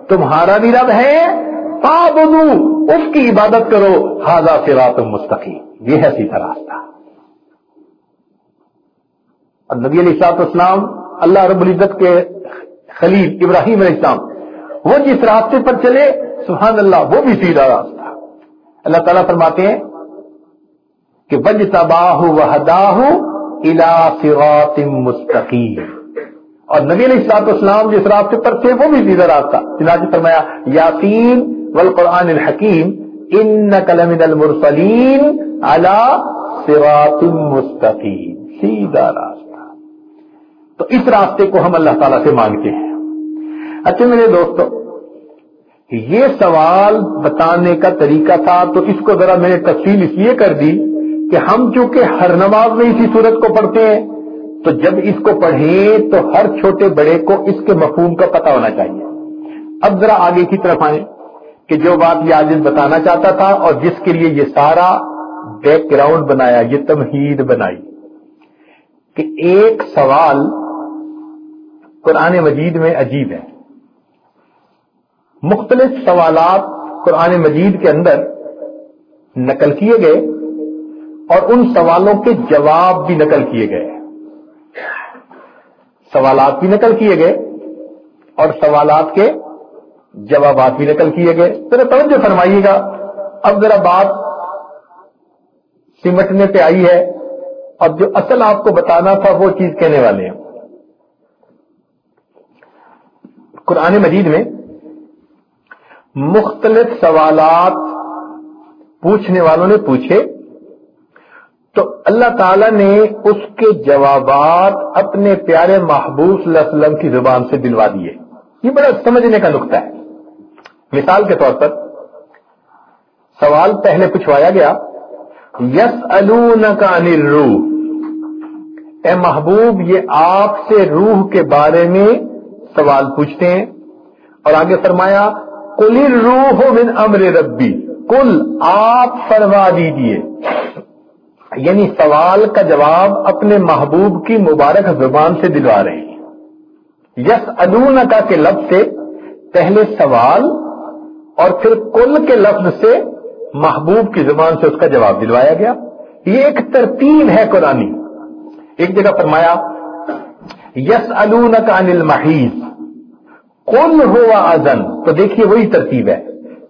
تمہارا بھی رب ہے پابدو اس کی عبادت کرو حاضا سرات مستقیم۔ یہ ہے سیدھا راستہ۔ اور نبی علیہ السلاط اسلام اللہ رب العزت کے خلیل ابراہیم علیہ السلام، وہ جس راستے پر چلے، سبحان اللہ، وہ بھی سیدھا راستہ۔ اللہ تعالیٰ فرماتے ہیں کہ بج تباہ و الا صراط مستقیم۔ اور نبی علیہ السلاط اسلام جس راستے پر تھے وہ بھی سیدھا راستہ چنانچہ فرمایا، یاسین والقرآن الحکیم ان کلم المرسلین علی صراط مستقیم۔ سیدھا راستہ۔ تو اس راستے کو ہم اللہ تعالیٰ سے مانگتے ہیں۔ اچھا میرے دوستو، یہ سوال بتانے کا طریقہ تھا، تو اس کو ذرا میں نے تفصیل اس لیے کر دی کہ ہم چونکہ ہر نماز میں اسی صورت کو پڑھتے ہیں، تو جب اس کو پڑھیں تو ہر چھوٹے بڑے کو اس کے مفہوم کا پتہ ہونا چاہیے۔ اب ذرا آگے کی طرف آئیں کہ جو بات یہ عاجز بتانا چاہتا تھا اور جس کے لیے یہ سارا بیک گراؤنڈ بنایا، یہ تمہید بنائی کہ ایک سوال قرآن مجید میں عجیب ہے۔ مختلف سوالات قرآن مجید کے اندر نقل کیے گئے اور ان سوالوں کے جواب بھی نقل کیے گئے۔ سوالات بھی نقل کیے گئے اور سوالات کے جوابات بھی نقل کیے گئے۔ ذرا توجہ فرمائیے گا۔ اب ذرا بات سمٹنے پہ آئی ہے۔ اب جو اصل آپ کو بتانا تھا وہ چیز کہنے والے ہیں۔ قرآن مجید میں مختلف سوالات پوچھنے والوں نے پوچھے۔ تو اللہ تعالی نے اس کے جوابات اپنے پیارے محبوب صلی اللہ علیہ وسلم کی زبان سے دلوا دیے۔ یہ بڑا سمجھنے کا نقطہ ہے۔ مثال کے طور پر سوال پہلے پوچھوایا گیا یس الون کا روح اے محبوب، یہ آپ سے روح کے بارے میں سوال پوچھتے ہیں۔ اور آگے فرمایا کل روح من امر ربی۔ کل آپ فرما دیجیے یعنی سوال کا جواب اپنے محبوب کی مبارک زبان سے دلوا رہے ہیں۔ یس ادون کا کے لفظ سے پہلے سوال اور پھر کل کے لفظ سے محبوب کی زبان سے اس کا جواب دلوایا گیا۔ یہ ایک ترتیب ہے قرآن ایک جگہ فرمایا یس الون کا انل محیض کل ہوا ازن تو دیکھیے وہی ترتیب ہے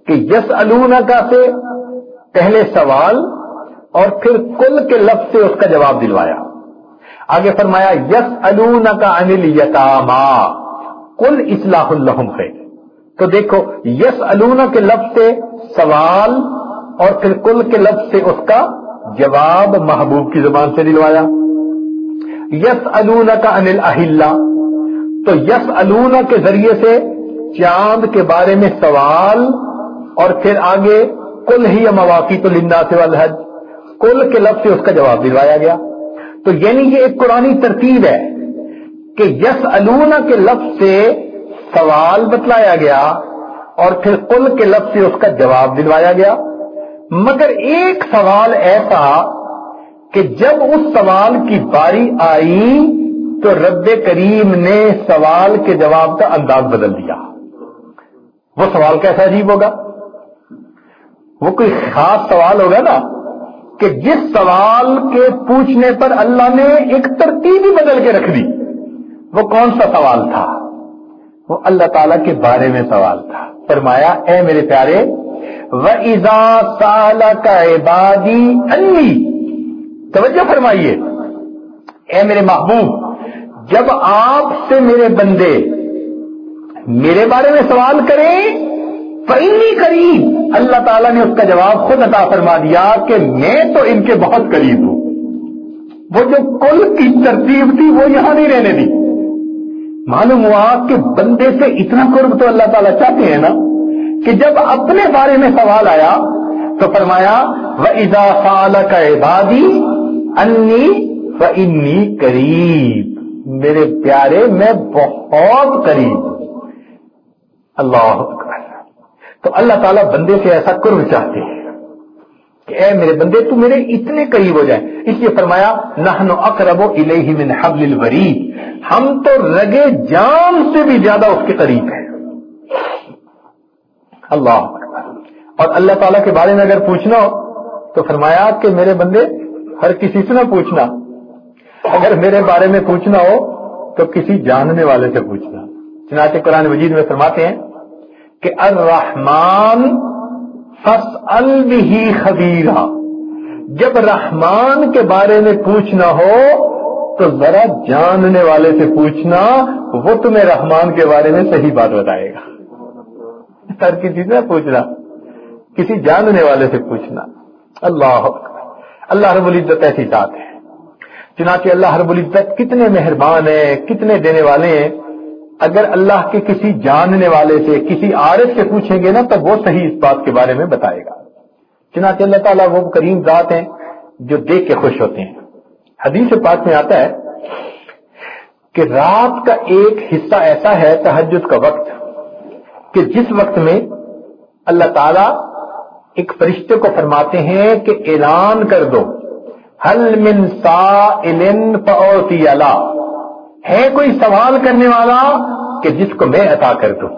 کہ یس الونا کا سے پہلے سوال اور پھر کل کے لفظ سے اس کا جواب دلوایا۔ آگے فرمایا یس الونا کا انل یتاما کل اصلاح الحم ہے۔ تو دیکھو یس الونا کے لفظ سے سوال اور پھر کل کے لفظ سے اس کا جواب محبوب کی زبان سے دلوایا۔ یس الونا کا انل اہل تو یس الونا کے ذریعے سے چاند کے بارے میں سوال اور پھر آگے کل ہی مواقع تو لندا سے والحج۔ کل کے لفظ سے اس کا جواب دلوایا گیا۔ تو یعنی یہ ایک قرآن ترتیب ہے کہ یس الونا کے لفظ سے سوال بتلایا گیا اور پھر کل کے لفظ سے اس کا جواب دلوایا گیا۔ مگر ایک سوال ایسا کہ جب اس سوال کی باری آئی تو رب کریم نے سوال کے جواب کا انداز بدل دیا۔ وہ سوال کیسا عجیب ہوگا؟ وہ کوئی خاص سوال ہوگا نا؟ کہ جس سوال کے پوچھنے پر اللہ نے ایک ترتیب ہی بدل کے رکھ دی، وہ کون سا سوال تھا؟ وہ اللہ تعالی کے بارے میں سوال تھا۔ فرمایا، اے میرے پیارے و ایزا سال کا عبادی انی توجہ فرمائیے۔ اے میرے محبوب، جب آپ سے میرے بندے میرے بارے میں سوال کریں پہلی قریب۔ اللہ تعالیٰ نے اس کا جواب خود عطا فرما دیا کہ میں تو ان کے بہت قریب ہوں۔ وہ جو کل کی ترتیب تھی، وہ یہاں نہیں رہنے دی۔ معلوم ہوا کہ بندے سے اتنا قرب تو اللہ تعالیٰ چاہتے ہیں نا کہ جب اپنے بارے میں سوال آیا تو فرمایا وہ فال کا عبادی انی و انی قریب میرے پیارے، میں بہت قریب اللہ تو اللہ تعالیٰ بندے سے ایسا قرب چاہتے ہیں کہ اے میرے بندے، تو میرے اتنے قریب ہو جائیں اس لیے فرمایا نہ اقرب الیہ من حبل الورید۔ ہم تو رگے جان سے بھی زیادہ اس کے قریب ہیں۔ اللہ اور اللہ تعالیٰ کے بارے میں اگر پوچھنا ہو، تو فرمایا کہ میرے بندے، ہر کسی سے نہ پوچھنا۔ اگر میرے بارے میں پوچھنا ہو، تو کسی جاننے والے سے پوچھنا۔ چنانچہ قرآن مجید میں فرماتے ہیں کہ الرحمان فس البی خبیرہ۔ جب رحمان کے بارے میں پوچھنا ہو، تو ذرا جاننے والے سے پوچھنا، وہ تمہیں رحمان کے بارے میں صحیح بات بتائے گا۔ ہر کسی سے پوچھنا، کسی جاننے والے سے پوچھنا۔ اللہ اللہ رب العزت ایسی ذات ہے۔ چنانچہ اللہ رب العزت کتنے مہربان ہیں، کتنے دینے والے ہیں۔ اگر اللہ کے کسی جاننے والے سے، کسی عارف سے پوچھیں گے نا تو وہ صحیح اس بات کے بارے میں بتائے گا۔ چنانچہ اللہ تعالیٰ وہ کریم ذات ہیں جو دیکھ کے خوش ہوتے ہیں۔ حدیث پاک میں آتا ہے کہ رات کا ایک حصہ ایسا ہے تحجد کا وقت، کہ جس وقت میں اللہ تعالی ایک فرشتے کو فرماتے ہیں کہ اعلان کر دو۔ حل من سا اللہ ہے کوئی سوال کرنے والا کہ جس کو میں عطا کر دوں؟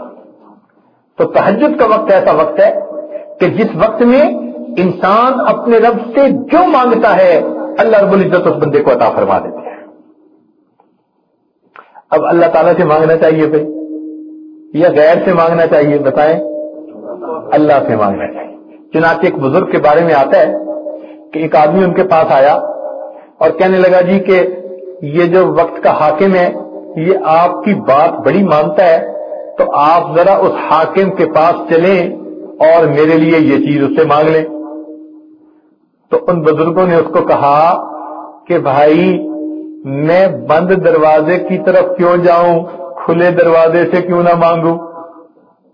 تو تحجد کا وقت ایسا وقت ہے کہ جس وقت میں انسان اپنے رب سے جو مانگتا ہے، اللہ رب العزت اس بندے کو عطا فرما دیتے ہیں اب اللہ تعالیٰ سے مانگنا چاہیے بھائی؟ یا غیر سے مانگنا چاہیے؟ بتائیں۔ اللہ سے مانگنا چاہیے۔ چنانچہ ایک بزرگ کے بارے میں آتا ہے کہ ایک آدمی ان کے پاس آیا اور کہنے لگا جی کہ یہ جو وقت کا حاکم ہے، یہ آپ کی بات بڑی مانتا ہے، تو آپ ذرا اس حاکم کے پاس چلیں اور میرے لیے یہ چیز اس سے مانگ لیں۔ تو ان بزرگوں نے اس کو کہا کہ بھائی، میں بند دروازے کی طرف کیوں جاؤں؟ کھلے دروازے سے کیوں نہ مانگوں؟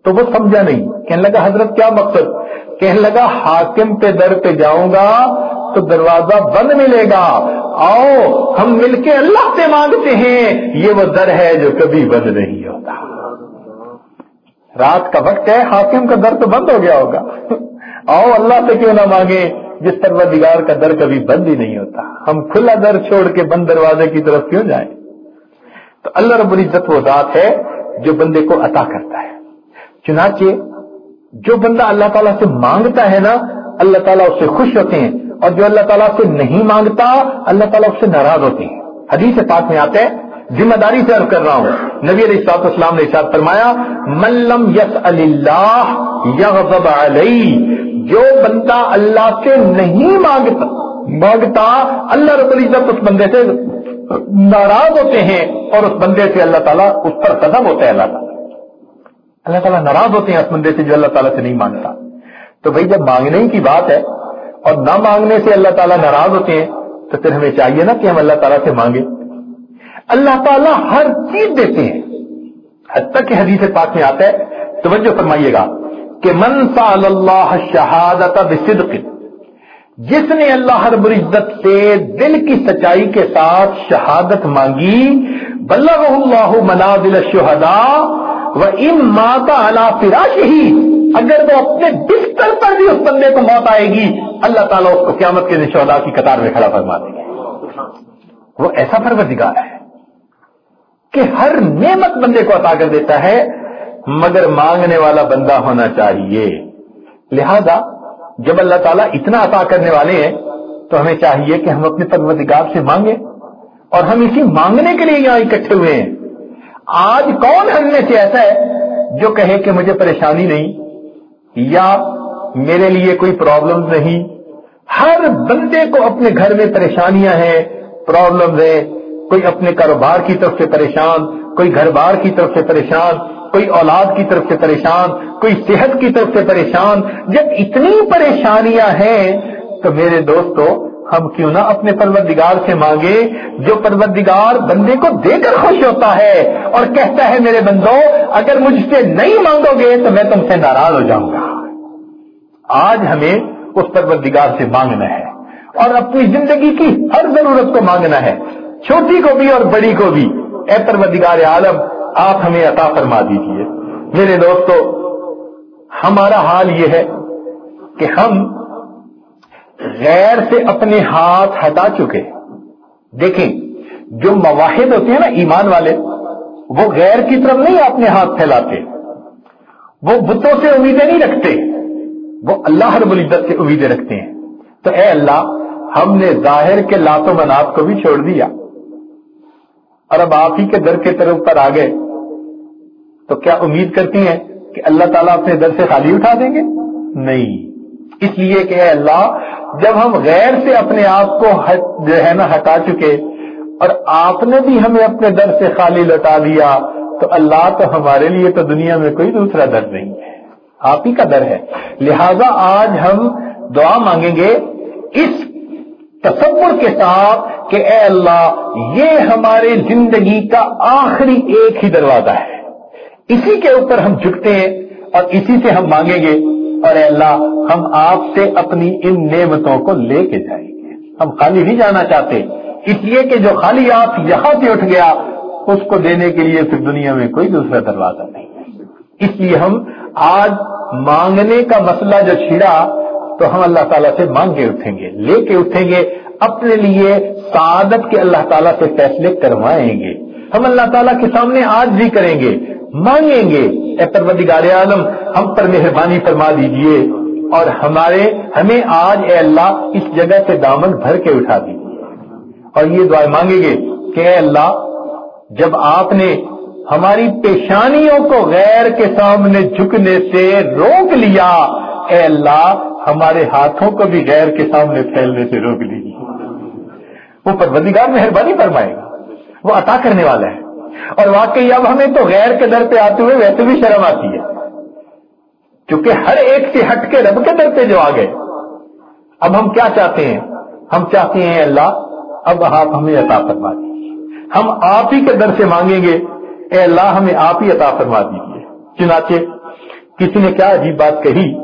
تو وہ سمجھا نہیں۔ کہنے لگا، حضرت، کیا مقصد؟ کہنے لگا، حاکم پہ در پہ جاؤں گا تو دروازہ بند ملے گا۔ آؤ، ہم مل کے اللہ سے مانگتے ہیں۔ یہ وہ در ہے جو کبھی بند نہیں ہوتا۔ رات کا وقت ہے، حاکم کا در تو بند ہو گیا ہوگا۔ آؤ، اللہ سے کیوں نہ مانگے؟ جس پروردگار کا در کبھی بند ہی نہیں ہوتا۔ ہم کھلا در چھوڑ کے بند دروازے کی طرف کیوں جائیں؟ تو اللہ رب العزت وہ ذات ہے جو بندے کو عطا کرتا ہے۔ چنانچہ، جو بندہ اللہ تعالیٰ سے مانگتا ہے نا، اللہ تعالیٰ اس سے خوش ہوتے ہیں۔ اور جو اللہ تعالیٰ سے نہیں مانگتا، اللہ تعالیٰ اس سے ناراض ہوتے ہیں حدیث پاک میں آتے ہیں، ذمہ داری سے عرض کر رہا ہوں۔ نبی علیہ السلاط اسلام نے ارشاد فرمایا ملم یس اللہ یغضب علی جو بندہ اللہ سے نہیں مانگتا مانگتا، اللہ رب العزت اس بندے سے ناراض ہوتے ہیں اور اس بندے سے اللہ تعالیٰ اس پر قدم ہوتا ہے۔ اللہ تعالیٰ اللہ تعالیٰ ناراض ہوتے ہیں اس بندے سے جو اللہ تعالیٰ سے نہیں مانگتا۔ تو بھائی، جب مانگنے کی بات ہے اور نہ مانگنے سے اللہ تعالیٰ ناراض ہوتے ہیں، تو پھر ہمیں چاہیے نا کہ ہم اللہ تعالیٰ سے مانگیں۔ اللہ تعالیٰ ہر چیز دیتے ہیں۔ حتیٰ کہ حدیث پاک میں آتا ہے۔ توجہ فرمائیے گا کہ من سال اللہ شہادت بصدق، جس نے اللہ ہر العزت سے دل کی سچائی کے ساتھ شہادت مانگی بلغ اللہ منازل الشہداء و ام ماتا فراش ہی اگر وہ اپنے بستر پر بھی اس بندے کو موت آئے گی، اللہ تعالیٰ اس کو قیامت کے شہدا کی قطار میں کھڑا فرما دیں گے وہ ایسا پروردگار ہے کہ ہر نعمت بندے کو عطا کر دیتا ہے، مگر مانگنے والا بندہ ہونا چاہیے۔ لہذا، جب اللہ تعالیٰ اتنا عطا کرنے والے ہیں، تو ہمیں چاہیے کہ ہم اپنے پروردگار سے مانگیں، اور ہم اسی مانگنے کے لیے یہاں اکٹھے ہوئے ہیں۔ آج کون ہم میں سے ایسا ہے جو کہے کہ مجھے پریشانی نہیں یا میرے لیے کوئی پرابلم نہیں؟ ہر بندے کو اپنے گھر میں پریشانیاں ہیں، پرابلم ہیں کوئی اپنے کاروبار کی طرف سے پریشان، کوئی گھر بار کی طرف سے پریشان، کوئی اولاد کی طرف سے پریشان، کوئی صحت کی طرف سے پریشان۔ جب اتنی پریشانیاں ہیں تو میرے دوستو ہم کیوں نہ اپنے پروردگار سے مانگے جو پروردگار بندے کو دے کر خوش ہوتا ہے اور کہتا ہے میرے بندو، اگر مجھ سے نہیں مانگو گے تو میں تم سے ناراض ہو جاؤں گا۔ آج ہمیں اس پروردگار سے مانگنا ہے اور اپنی زندگی کی ہر ضرورت کو مانگنا ہے۔ چھوٹی کو بھی اور بڑی کو بھی۔ اے پروردگار عالم، آپ ہمیں عطا فرما دیجیے میرے دوستو، ہمارا حال یہ ہے کہ ہم غیر سے اپنے ہاتھ ہٹا چکے۔ دیکھیں، جو مواحد ہوتے ہیں نا ایمان والے، وہ غیر کی طرف نہیں اپنے ہاتھ پھیلاتے۔ وہ بتوں سے امیدیں نہیں رکھتے، وہ اللہ رب العزت سے امیدیں رکھتے ہیں۔ تو اے اللہ، ہم نے ظاہر کے لات و منات کو بھی چھوڑ دیا۔ اور اب آپ ہی کے در کے طرف پر آ گئے۔ تو کیا امید کرتی ہیں کہ اللہ تعالیٰ اپنے در سے خالی اٹھا دیں گے؟ نہیں۔ اس لیے کہ اے اللہ، جب ہم غیر سے اپنے آپ کو جو ہے نا، ہٹا چکے اور آپ نے بھی ہمیں اپنے در سے خالی لوٹا دیا، تو اللہ تو ہمارے لیے تو دنیا میں کوئی دوسرا در نہیں ہے۔ آپ ہی کا در ہے۔ لہذا آج ہم دعا مانگیں گے اس تصور کے ساتھ کہ اے اللہ، یہ ہمارے زندگی کا آخری ایک ہی دروازہ ہے۔ اسی کے اوپر ہم جھکتے ہیں اور اسی سے ہم مانگیں گے۔ اور اے اللہ، ہم آپ سے اپنی ان نعمتوں کو لے کے جائیں گے۔ ہم خالی نہیں جانا چاہتے۔ اس لیے کہ جو خالی آپ یہاں سے اٹھ گیا، اس کو دینے کے لیے پھر دنیا میں کوئی دوسرا دروازہ نہیں۔ ہے اس لیے ہم آج مانگنے کا مسئلہ جو چھڑا تو ہم اللہ تعالیٰ سے مانگ کے اٹھیں گے، لے کے اٹھیں گے۔ اپنے لیے سعادت کے اللہ تعالیٰ سے فیصلے کروائیں گے۔ ہم اللہ تعالیٰ کے سامنے آج بھی کریں گے۔ مانگیں گے۔ اے پروردگار عالم، ہم پر مہربانی فرما دیجیے اور ہمارے، ہمیں آج اے اللہ اس جگہ سے دامن بھر کے اٹھا دیجیے اور یہ دعائیں مانگیں گے کہ اے اللہ، جب آپ نے ہماری پیشانیوں کو غیر کے سامنے جھکنے سے روک لیا، اے اللہ، ہمارے ہاتھوں کو بھی غیر کے سامنے پھیلنے سے روک لیجیے وہ پروردگار مہربانی فرمائے گا۔ وہ عطا کرنے والا ہے۔ اور واقعی اب ہمیں تو غیر کے در پہ آتے ہوئے ویسے بھی شرم آتی ہے۔ کیونکہ ہر ایک سے ہٹ کے رب کے در پہ جو آ گئے اب ہم کیا چاہتے ہیں؟ ہم چاہتے ہیں اللہ، اب آپ ہمیں عطا فرما دیجیے ہم آپ ہی کے در سے مانگیں گے۔ اے اللہ، ہمیں آپ ہی عطا فرما دیجیے چنانچہ کسی نے کیا عجیب بات کہی؟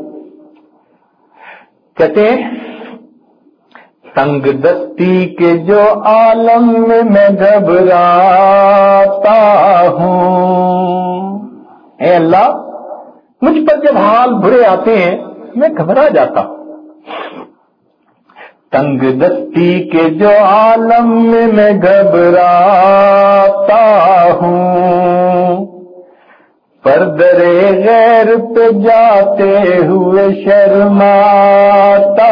کہتے ہیں تنگ دستی کے جو عالم میں میں گھبراتا ہوں۔ اے اللہ، مجھ پر جب حال برے آتے ہیں، میں گھبرا جاتا ہوں۔ تنگ دستی کے جو عالم میں میں گھبراتا ہوں۔ پردرے غیر پہ جاتے ہوئے شرماتا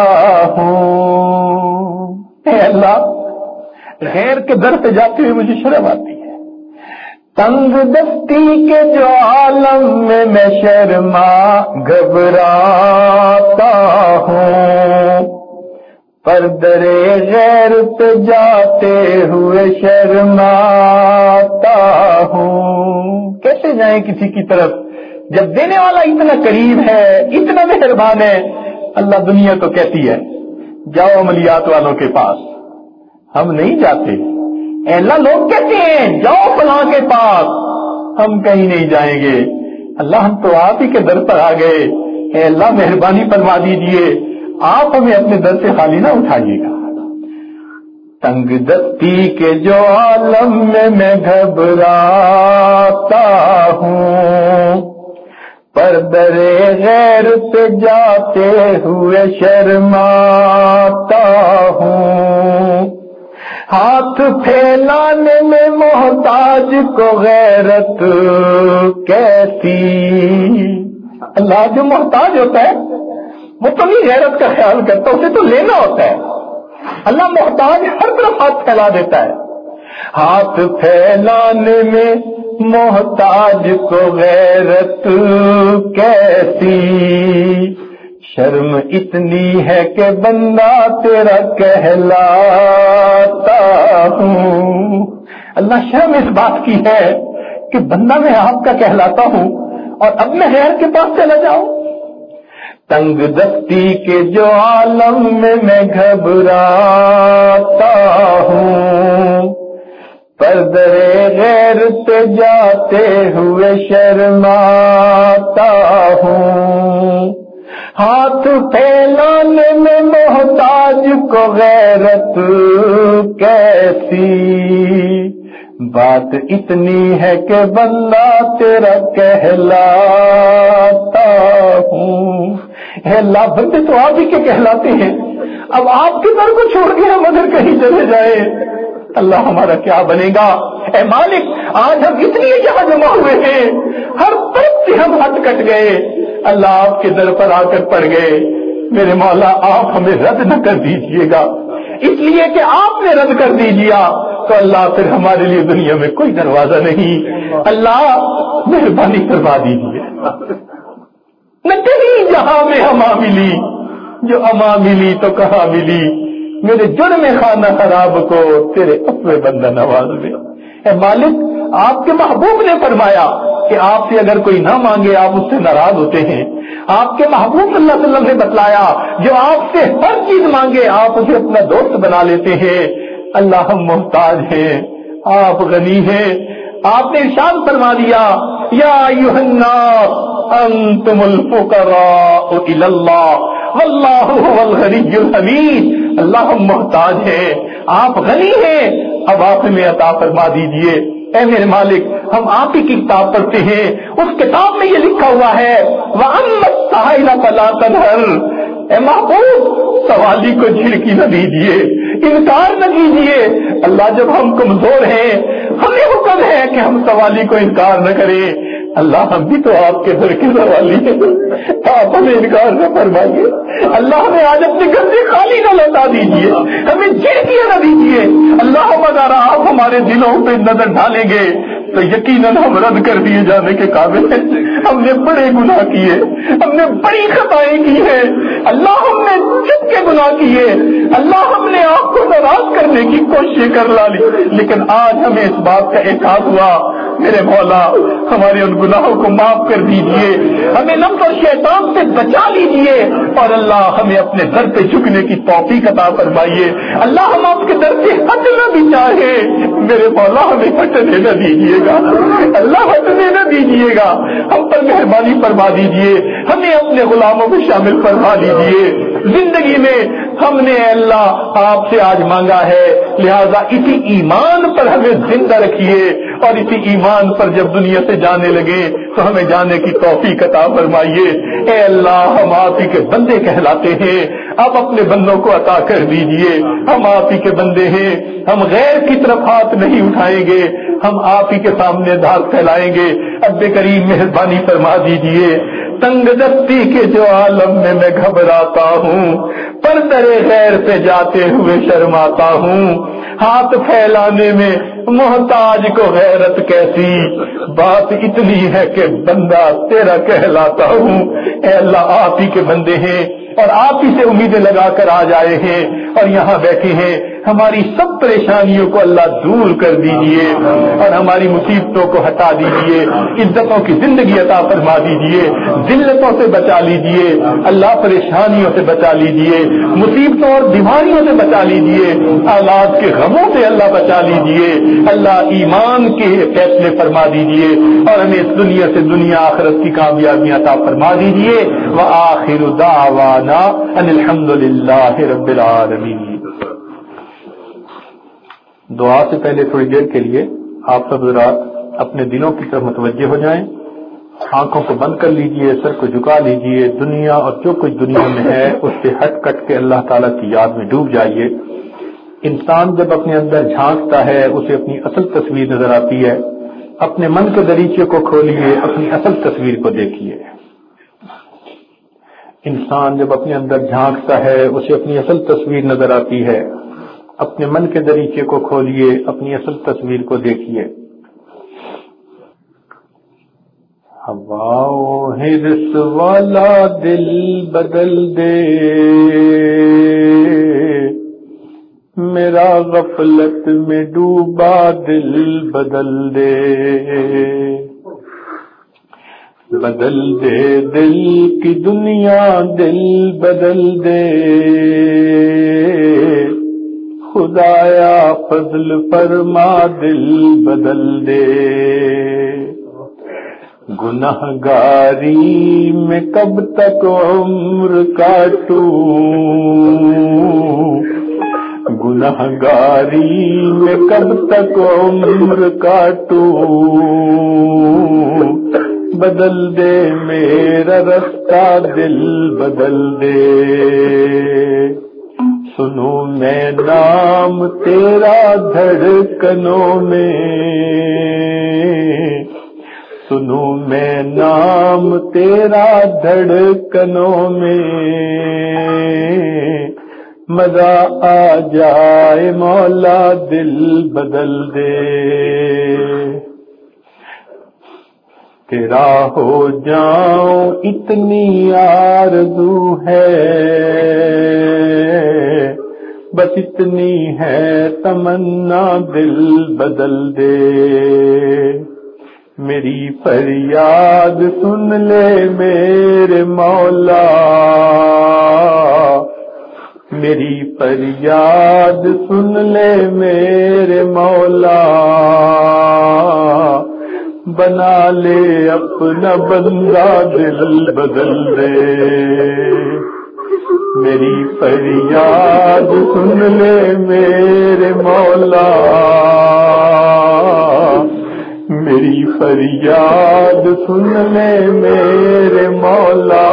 ہوں۔ اے اللہ، غیر کے در پہ جاتے ہوئے مجھے شرم آتی ہے۔ تنگ دستی کے جو عالم میں میں شرما گھبراتا ہوں۔ پردرے غیر پہ جاتے ہوئے شرماتا ہوں۔ کیسے جائیں کسی کی طرف؟ جب دینے والا اتنا قریب ہے، اتنا مہربان ہے، اللہ دنیا کو کہتی ہے، جاؤ عملیات والوں کے پاس۔ ہم نہیں جاتے۔ اللہ، لوگ کہتے ہیں، جاؤ فلاں کے پاس۔ ہم کہیں نہیں جائیں گے۔ اللہ، ہم تو آپ ہی کے در پر آ گئے۔ اے اللہ، مہربانی فرما دیجیے۔ آپ ہمیں اپنے در سے خالی نہ اٹھائیے گا۔ تنگ دستی کے جو عالم میں میں گھبراتا ہوں۔ پر درے غیر پہ جاتے ہوئے شرماتا ہوں۔ ہاتھ پھیلانے میں محتاج کو غیرت کیسی؟ اللہ جو محتاج ہوتا ہے وہ تو نہیں غیرت کا خیال کرتا، اسے تو لینا ہوتا ہے۔ اللہ محتاج ہر طرف ہاتھ پھیلا دیتا ہے۔ ہاتھ پھیلانے میں محتاج کو غیرت کیسی؟ شرم اتنی ہے کہ بندہ تیرا کہلاتا ہوں۔ اللہ شرم اس بات کی ہے کہ بندہ میں آپ کا کہلاتا ہوں اور اب میں غیر کے پاس چلا جاؤں۔ تنگ دستی کے جو عالم میں میں گھبراتا ہوں۔ پردرے غیر سے جاتے ہوئے شرماتا ہوں۔ ہاتھ پھیلانے میں محتاج کو غیرت کیسی؟ بات اتنی ہے کہ بندہ تیرا کہلاتا ہوں۔ اللہ بندے تو آپ ہی کے کہلاتے ہیں۔ اب آپ کے در کو چھوڑ کے ہم اگر کہیں چلے جائے اللہ ہمارا کیا بنے گا؟ اے مالک، آج ہم اتنی جہاں جمع ہوئے ہیں۔ ہر طرف سے ہم ہٹ کٹ گئے۔ اللہ آپ کے در پر آ کر پڑ گئے۔ میرے مولا، آپ ہمیں رد نہ کر دیجیے گا۔ اس لیے کہ آپ نے رد کر دیجیا۔ تو اللہ پھر ہمارے لیے دنیا میں کوئی دروازہ نہیں۔ اللہ مہربانی کروا دیجیے نہ کہیں جہاں میں ہما ملی، جو اما ملی تو کہاں ملی؟ میرے جرم خانہ خراب کو تیرے اپنے بندہ نواز میں اے مالک، آپ کے محبوب نے فرمایا کہ آپ سے اگر کوئی نہ مانگے، آپ اس سے ناراض ہوتے ہیں۔ آپ کے محبوب صلی اللہ علیہ وسلم نے بتلایا، جو آپ سے ہر چیز مانگے، آپ اسے اپنا دوست بنا لیتے ہیں۔ اللہ ہم محتاج ہیں، آپ غنی ہیں۔ آپ نے ارشاد فرما دیا، یا انتم الفقراء اللہ واللہ هو الغنی الحمید۔ اللہ ہم محتاج ہیں، آپ غنی ہیں۔ اب آپ ہمیں عطا فرما دیجیے۔ اے میرے مالک، ہم آپ ہی کی کتاب پڑھتے ہیں۔ اس کتاب میں یہ لکھا ہوا ہے اے محبوب، سوالی کو جھڑکی نہ دیجیے انکار نہ کیجیے اللہ جب ہم کمزور ہیں، ہمیں حکم ہے کہ ہم سوالی کو انکار نہ کریں۔ اللہ ہم بھی تو آپ کے گھر کے سوالی ہیں۔ آپ ہمیں انکار نہ فرمائیے۔ اللہ ہمیں آج اپنے گھر سے خالی نہ لوٹا دیجیے ہمیں جھڑکیاں نہ دیجیے اللہ اگر آپ ہمارے دلوں پہ نظر ڈالیں گے، تو یقیناً ہم رد کر دیے جانے کے قابل ہیں۔ ہم نے بڑے گناہ کیے، ہم نے بڑی خطائیں کی ہیں۔ اللہ ہم نے چپ کے گناہ کیے۔ اللہ ہم نے آپ کو ناراض کرنے کی کوشش کر لالی لیکن آج ہمیں اس بات کا احساس ہوا۔ میرے مولا، ہمارے ان گناہوں کو معاف کر دیجیے۔ ہمیں نفس اور شیطان سے بچا لیجیے۔ اور اللہ، ہمیں اپنے در پہ جھکنے کی توفیق عطا فرمائیے۔ اللہ ہم آپ کے در سے ہٹنا بھی چاہے۔ میرے مولا ہمیں ہٹنے نہ دیجیے گا۔ اللہ ہٹنے نہ دیجیے گا۔ ہم پر مہربانی فرما دیجیے ہمیں اپنے غلاموں میں شامل فرما دیجیے زندگی میں ہم نے اللہ آپ سے آج مانگا ہے۔ لہذا اسی ایمان پر ہمیں زندہ رکھیے۔ اور اسی ایمان پر جب دنیا سے جانے لگے تو ہمیں جانے کی توفیق عطا فرمائیے۔ اے اللہ، ہم آپ ہی کے بندے کہلاتے ہیں۔ آپ اپنے بندوں کو عطا کر دیجیے۔ ہم آپ ہی کے بندے ہیں۔ ہم غیر کی طرف ہاتھ نہیں اٹھائیں گے، ہم آپ ہی کے سامنے دھات پھیلائیں گے۔ اب کریم مہربانی فرما دیجیے۔ تنگ دستی کے جو عالم میں میں گھبراتا ہوں پر درے غیر سے جاتے ہوئے شرماتا ہوں۔ ہاتھ پھیلانے میں محتاج کو غیرت کیسی؟ بات اتنی ہے کہ بندہ تیرا کہلاتا ہوں۔ اے اللہ، آپ ہی کے بندے ہیں۔ اور آپ ہی سے امیدیں لگا کر آ جائے ہیں اور یہاں بیٹھے ہیں۔ ہماری سب پریشانیوں کو اللہ دور کر دیجیے اور ہماری مصیبتوں کو ہٹا دیجیے۔ عزتوں کی زندگی عطا فرما دیجیے۔ ذلتوں سے بچا لیجیے۔ اللہ پریشانیوں سے بچا لیجیے۔ مصیبتوں اور بیماریوں سے بچا لیجیے۔ آلات کے غموں سے اللہ بچا لیجیے۔ اللہ ایمان کے فیصلے فرما دیجیے۔ اور ہمیں اس دنیا سے دنیا آخرت کی کامیابیاں عطا فرما دیجیے۔ وہ آخر دعوانا ان الحمد للہ رب العالمین دعا سے پہلے تھوڑی دیر کے لیے آپ سب ذرا اپنے دلوں کی طرف متوجہ ہو جائیں۔ آنکھوں کو بند کر لیجیے، سر کو جھکا لیجیے۔ دنیا اور جو کچھ دنیا میں ہے، اس سے ہٹ کٹ کے اللہ تعالیٰ کی یاد میں ڈوب جائیے۔ انسان جب اپنے اندر جھانکتا ہے، اسے اپنی اصل تصویر نظر آتی ہے۔ اپنے من کے دریچے کو کھولیے اپنی اصل تصویر کو دیکھیے انسان جب اپنے اندر جھانکتا ہے، اسے اپنی اصل تصویر نظر آتی ہے۔ اپنے من کے دریچے کو کھولیے اپنی اصل تصویر کو دیکھیے ہوا ہرس والا دل بدل دے۔ میرا غفلت میں ڈوبا دل بدل دے۔ بدل دے، دل کی دنیا دل بدل دے۔ خدایا فضل فرما، دل بدل دے۔ گناہ گاری میں کب تک عمر کاٹوں؟ گناہ گاری میں کب تک عمر کاٹوں؟ بدل دے، میرا رستہ دل بدل دے۔ سنو میں نام تیرا دھڑکنوں میں۔ سنو میں نام تیرا دھڑکنوں میں۔ مزہ آ جائے، مولا دل بدل دے۔ تیرا ہو جاؤں اتنی آرزو ہے۔ بس اتنی ہے، تمنا دل بدل دے۔ میری فریاد سن لے میرے مولا۔ میری فریاد سن لے میرے مولا۔ بنا لے اپنا بندہ دل بدل دے۔ میری فریاد سن لے میرے مولا۔ میری فریاد سن لے میرے مولا۔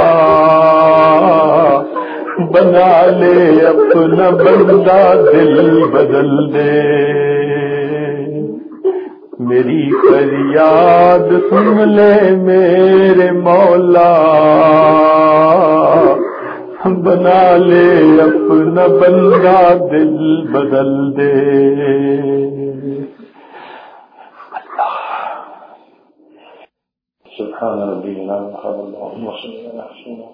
بنا لے اپنا بندہ دل بدل دے۔ میری فریاد سن لے میرے مولا بنا لے اپنا بندہ دل بدل دے۔ سبحان ربنا محمد اللهم صل على سيدنا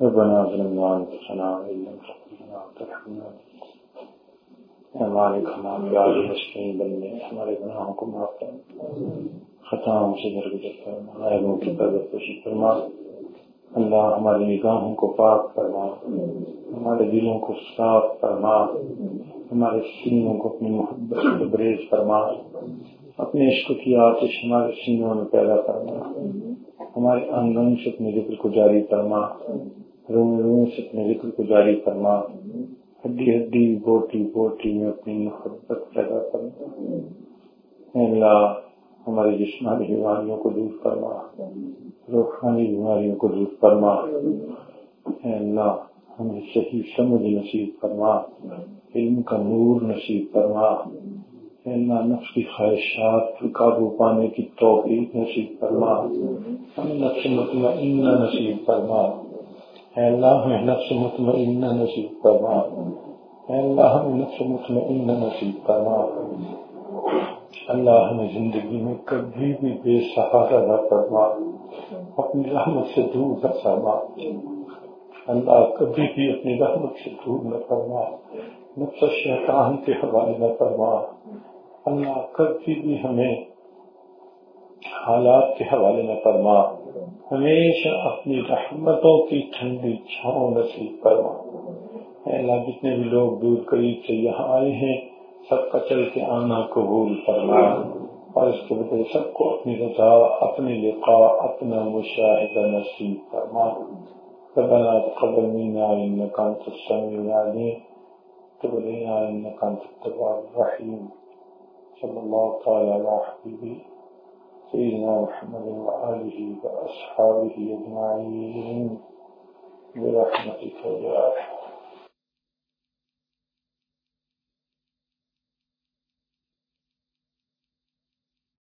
ربنا ظلمنا انفسنا وان لم تغفر لنا وترحمنا۔ ہمارے کھانا پیارے بننے ہمارے گناہوں کو معاف کر خطاؤں سے درگزر فرما عیبوں کی قدر خوشی فرما اللہ ہماری نگاہوں کو پاک فرما ہمارے دلوں کو صاف فرما ہمارے سینوں کو اپنی محبت سے بریز فرما اپنے عشق کی آتش ہمارے سینوں میں پیدا کرنا ہمارے آنگن سے اپنے ذکر کو جاری کرنا روم روم سے اپنے ذکر کو جاری کرنا ہڈی ہڈی، بوٹی بوٹی میں اپنی محبت پیدا کرنا اللہ، ہمارے جسمانی بیماریوں کو دور کرنا روحانی بیماریوں کو دور کرنا اللہ، ہمیں صحیح سمجھ نصیب کرنا علم کا نور نصیب کرنا اللہ، نفس کی خواہشات قابو پانے کی توفیق نصیب فرما۔ ہمیں نفس مطمئنہ نصیب فرما۔ اے اللہ ہمیں نفس مطمئنہ نصیب فرما اے اللہ ہمیں نفس مطمئنہ نصیب فرما اللہ ہمیں زندگی میں کبھی بھی بے سہارا نہ فرما۔ اپنی رحمت سے دور نہ فرما۔ اللہ، کبھی بھی اپنی رحمت سے دور نہ فرما۔ نفس شیطان کے حوالے نہ فرما۔ اللہ، کبھی بھی ہمیں حالات کے حوالے نہ فرما۔ ہمیشہ اپنی رحمتوں کی ٹھنڈی چھاؤں نصیب فرما اللہ، جتنے بھی لوگ دور قریب سے یہاں آئے ہیں، سب کا چل کے آنا قبول فرما۔ اور اس کے بدلے سب کو اپنی رضا، اپنی لقاء اپنا مشاہدہ نصیب فرما۔ ربنا تقبل منا انك انت السميع العليم تب علينا إنك أنت التواب الرحيم صلى الله تعالى على حبيبي سيدنا محمد وآله وأصحابه أجمعين. برحمتك يا أرحم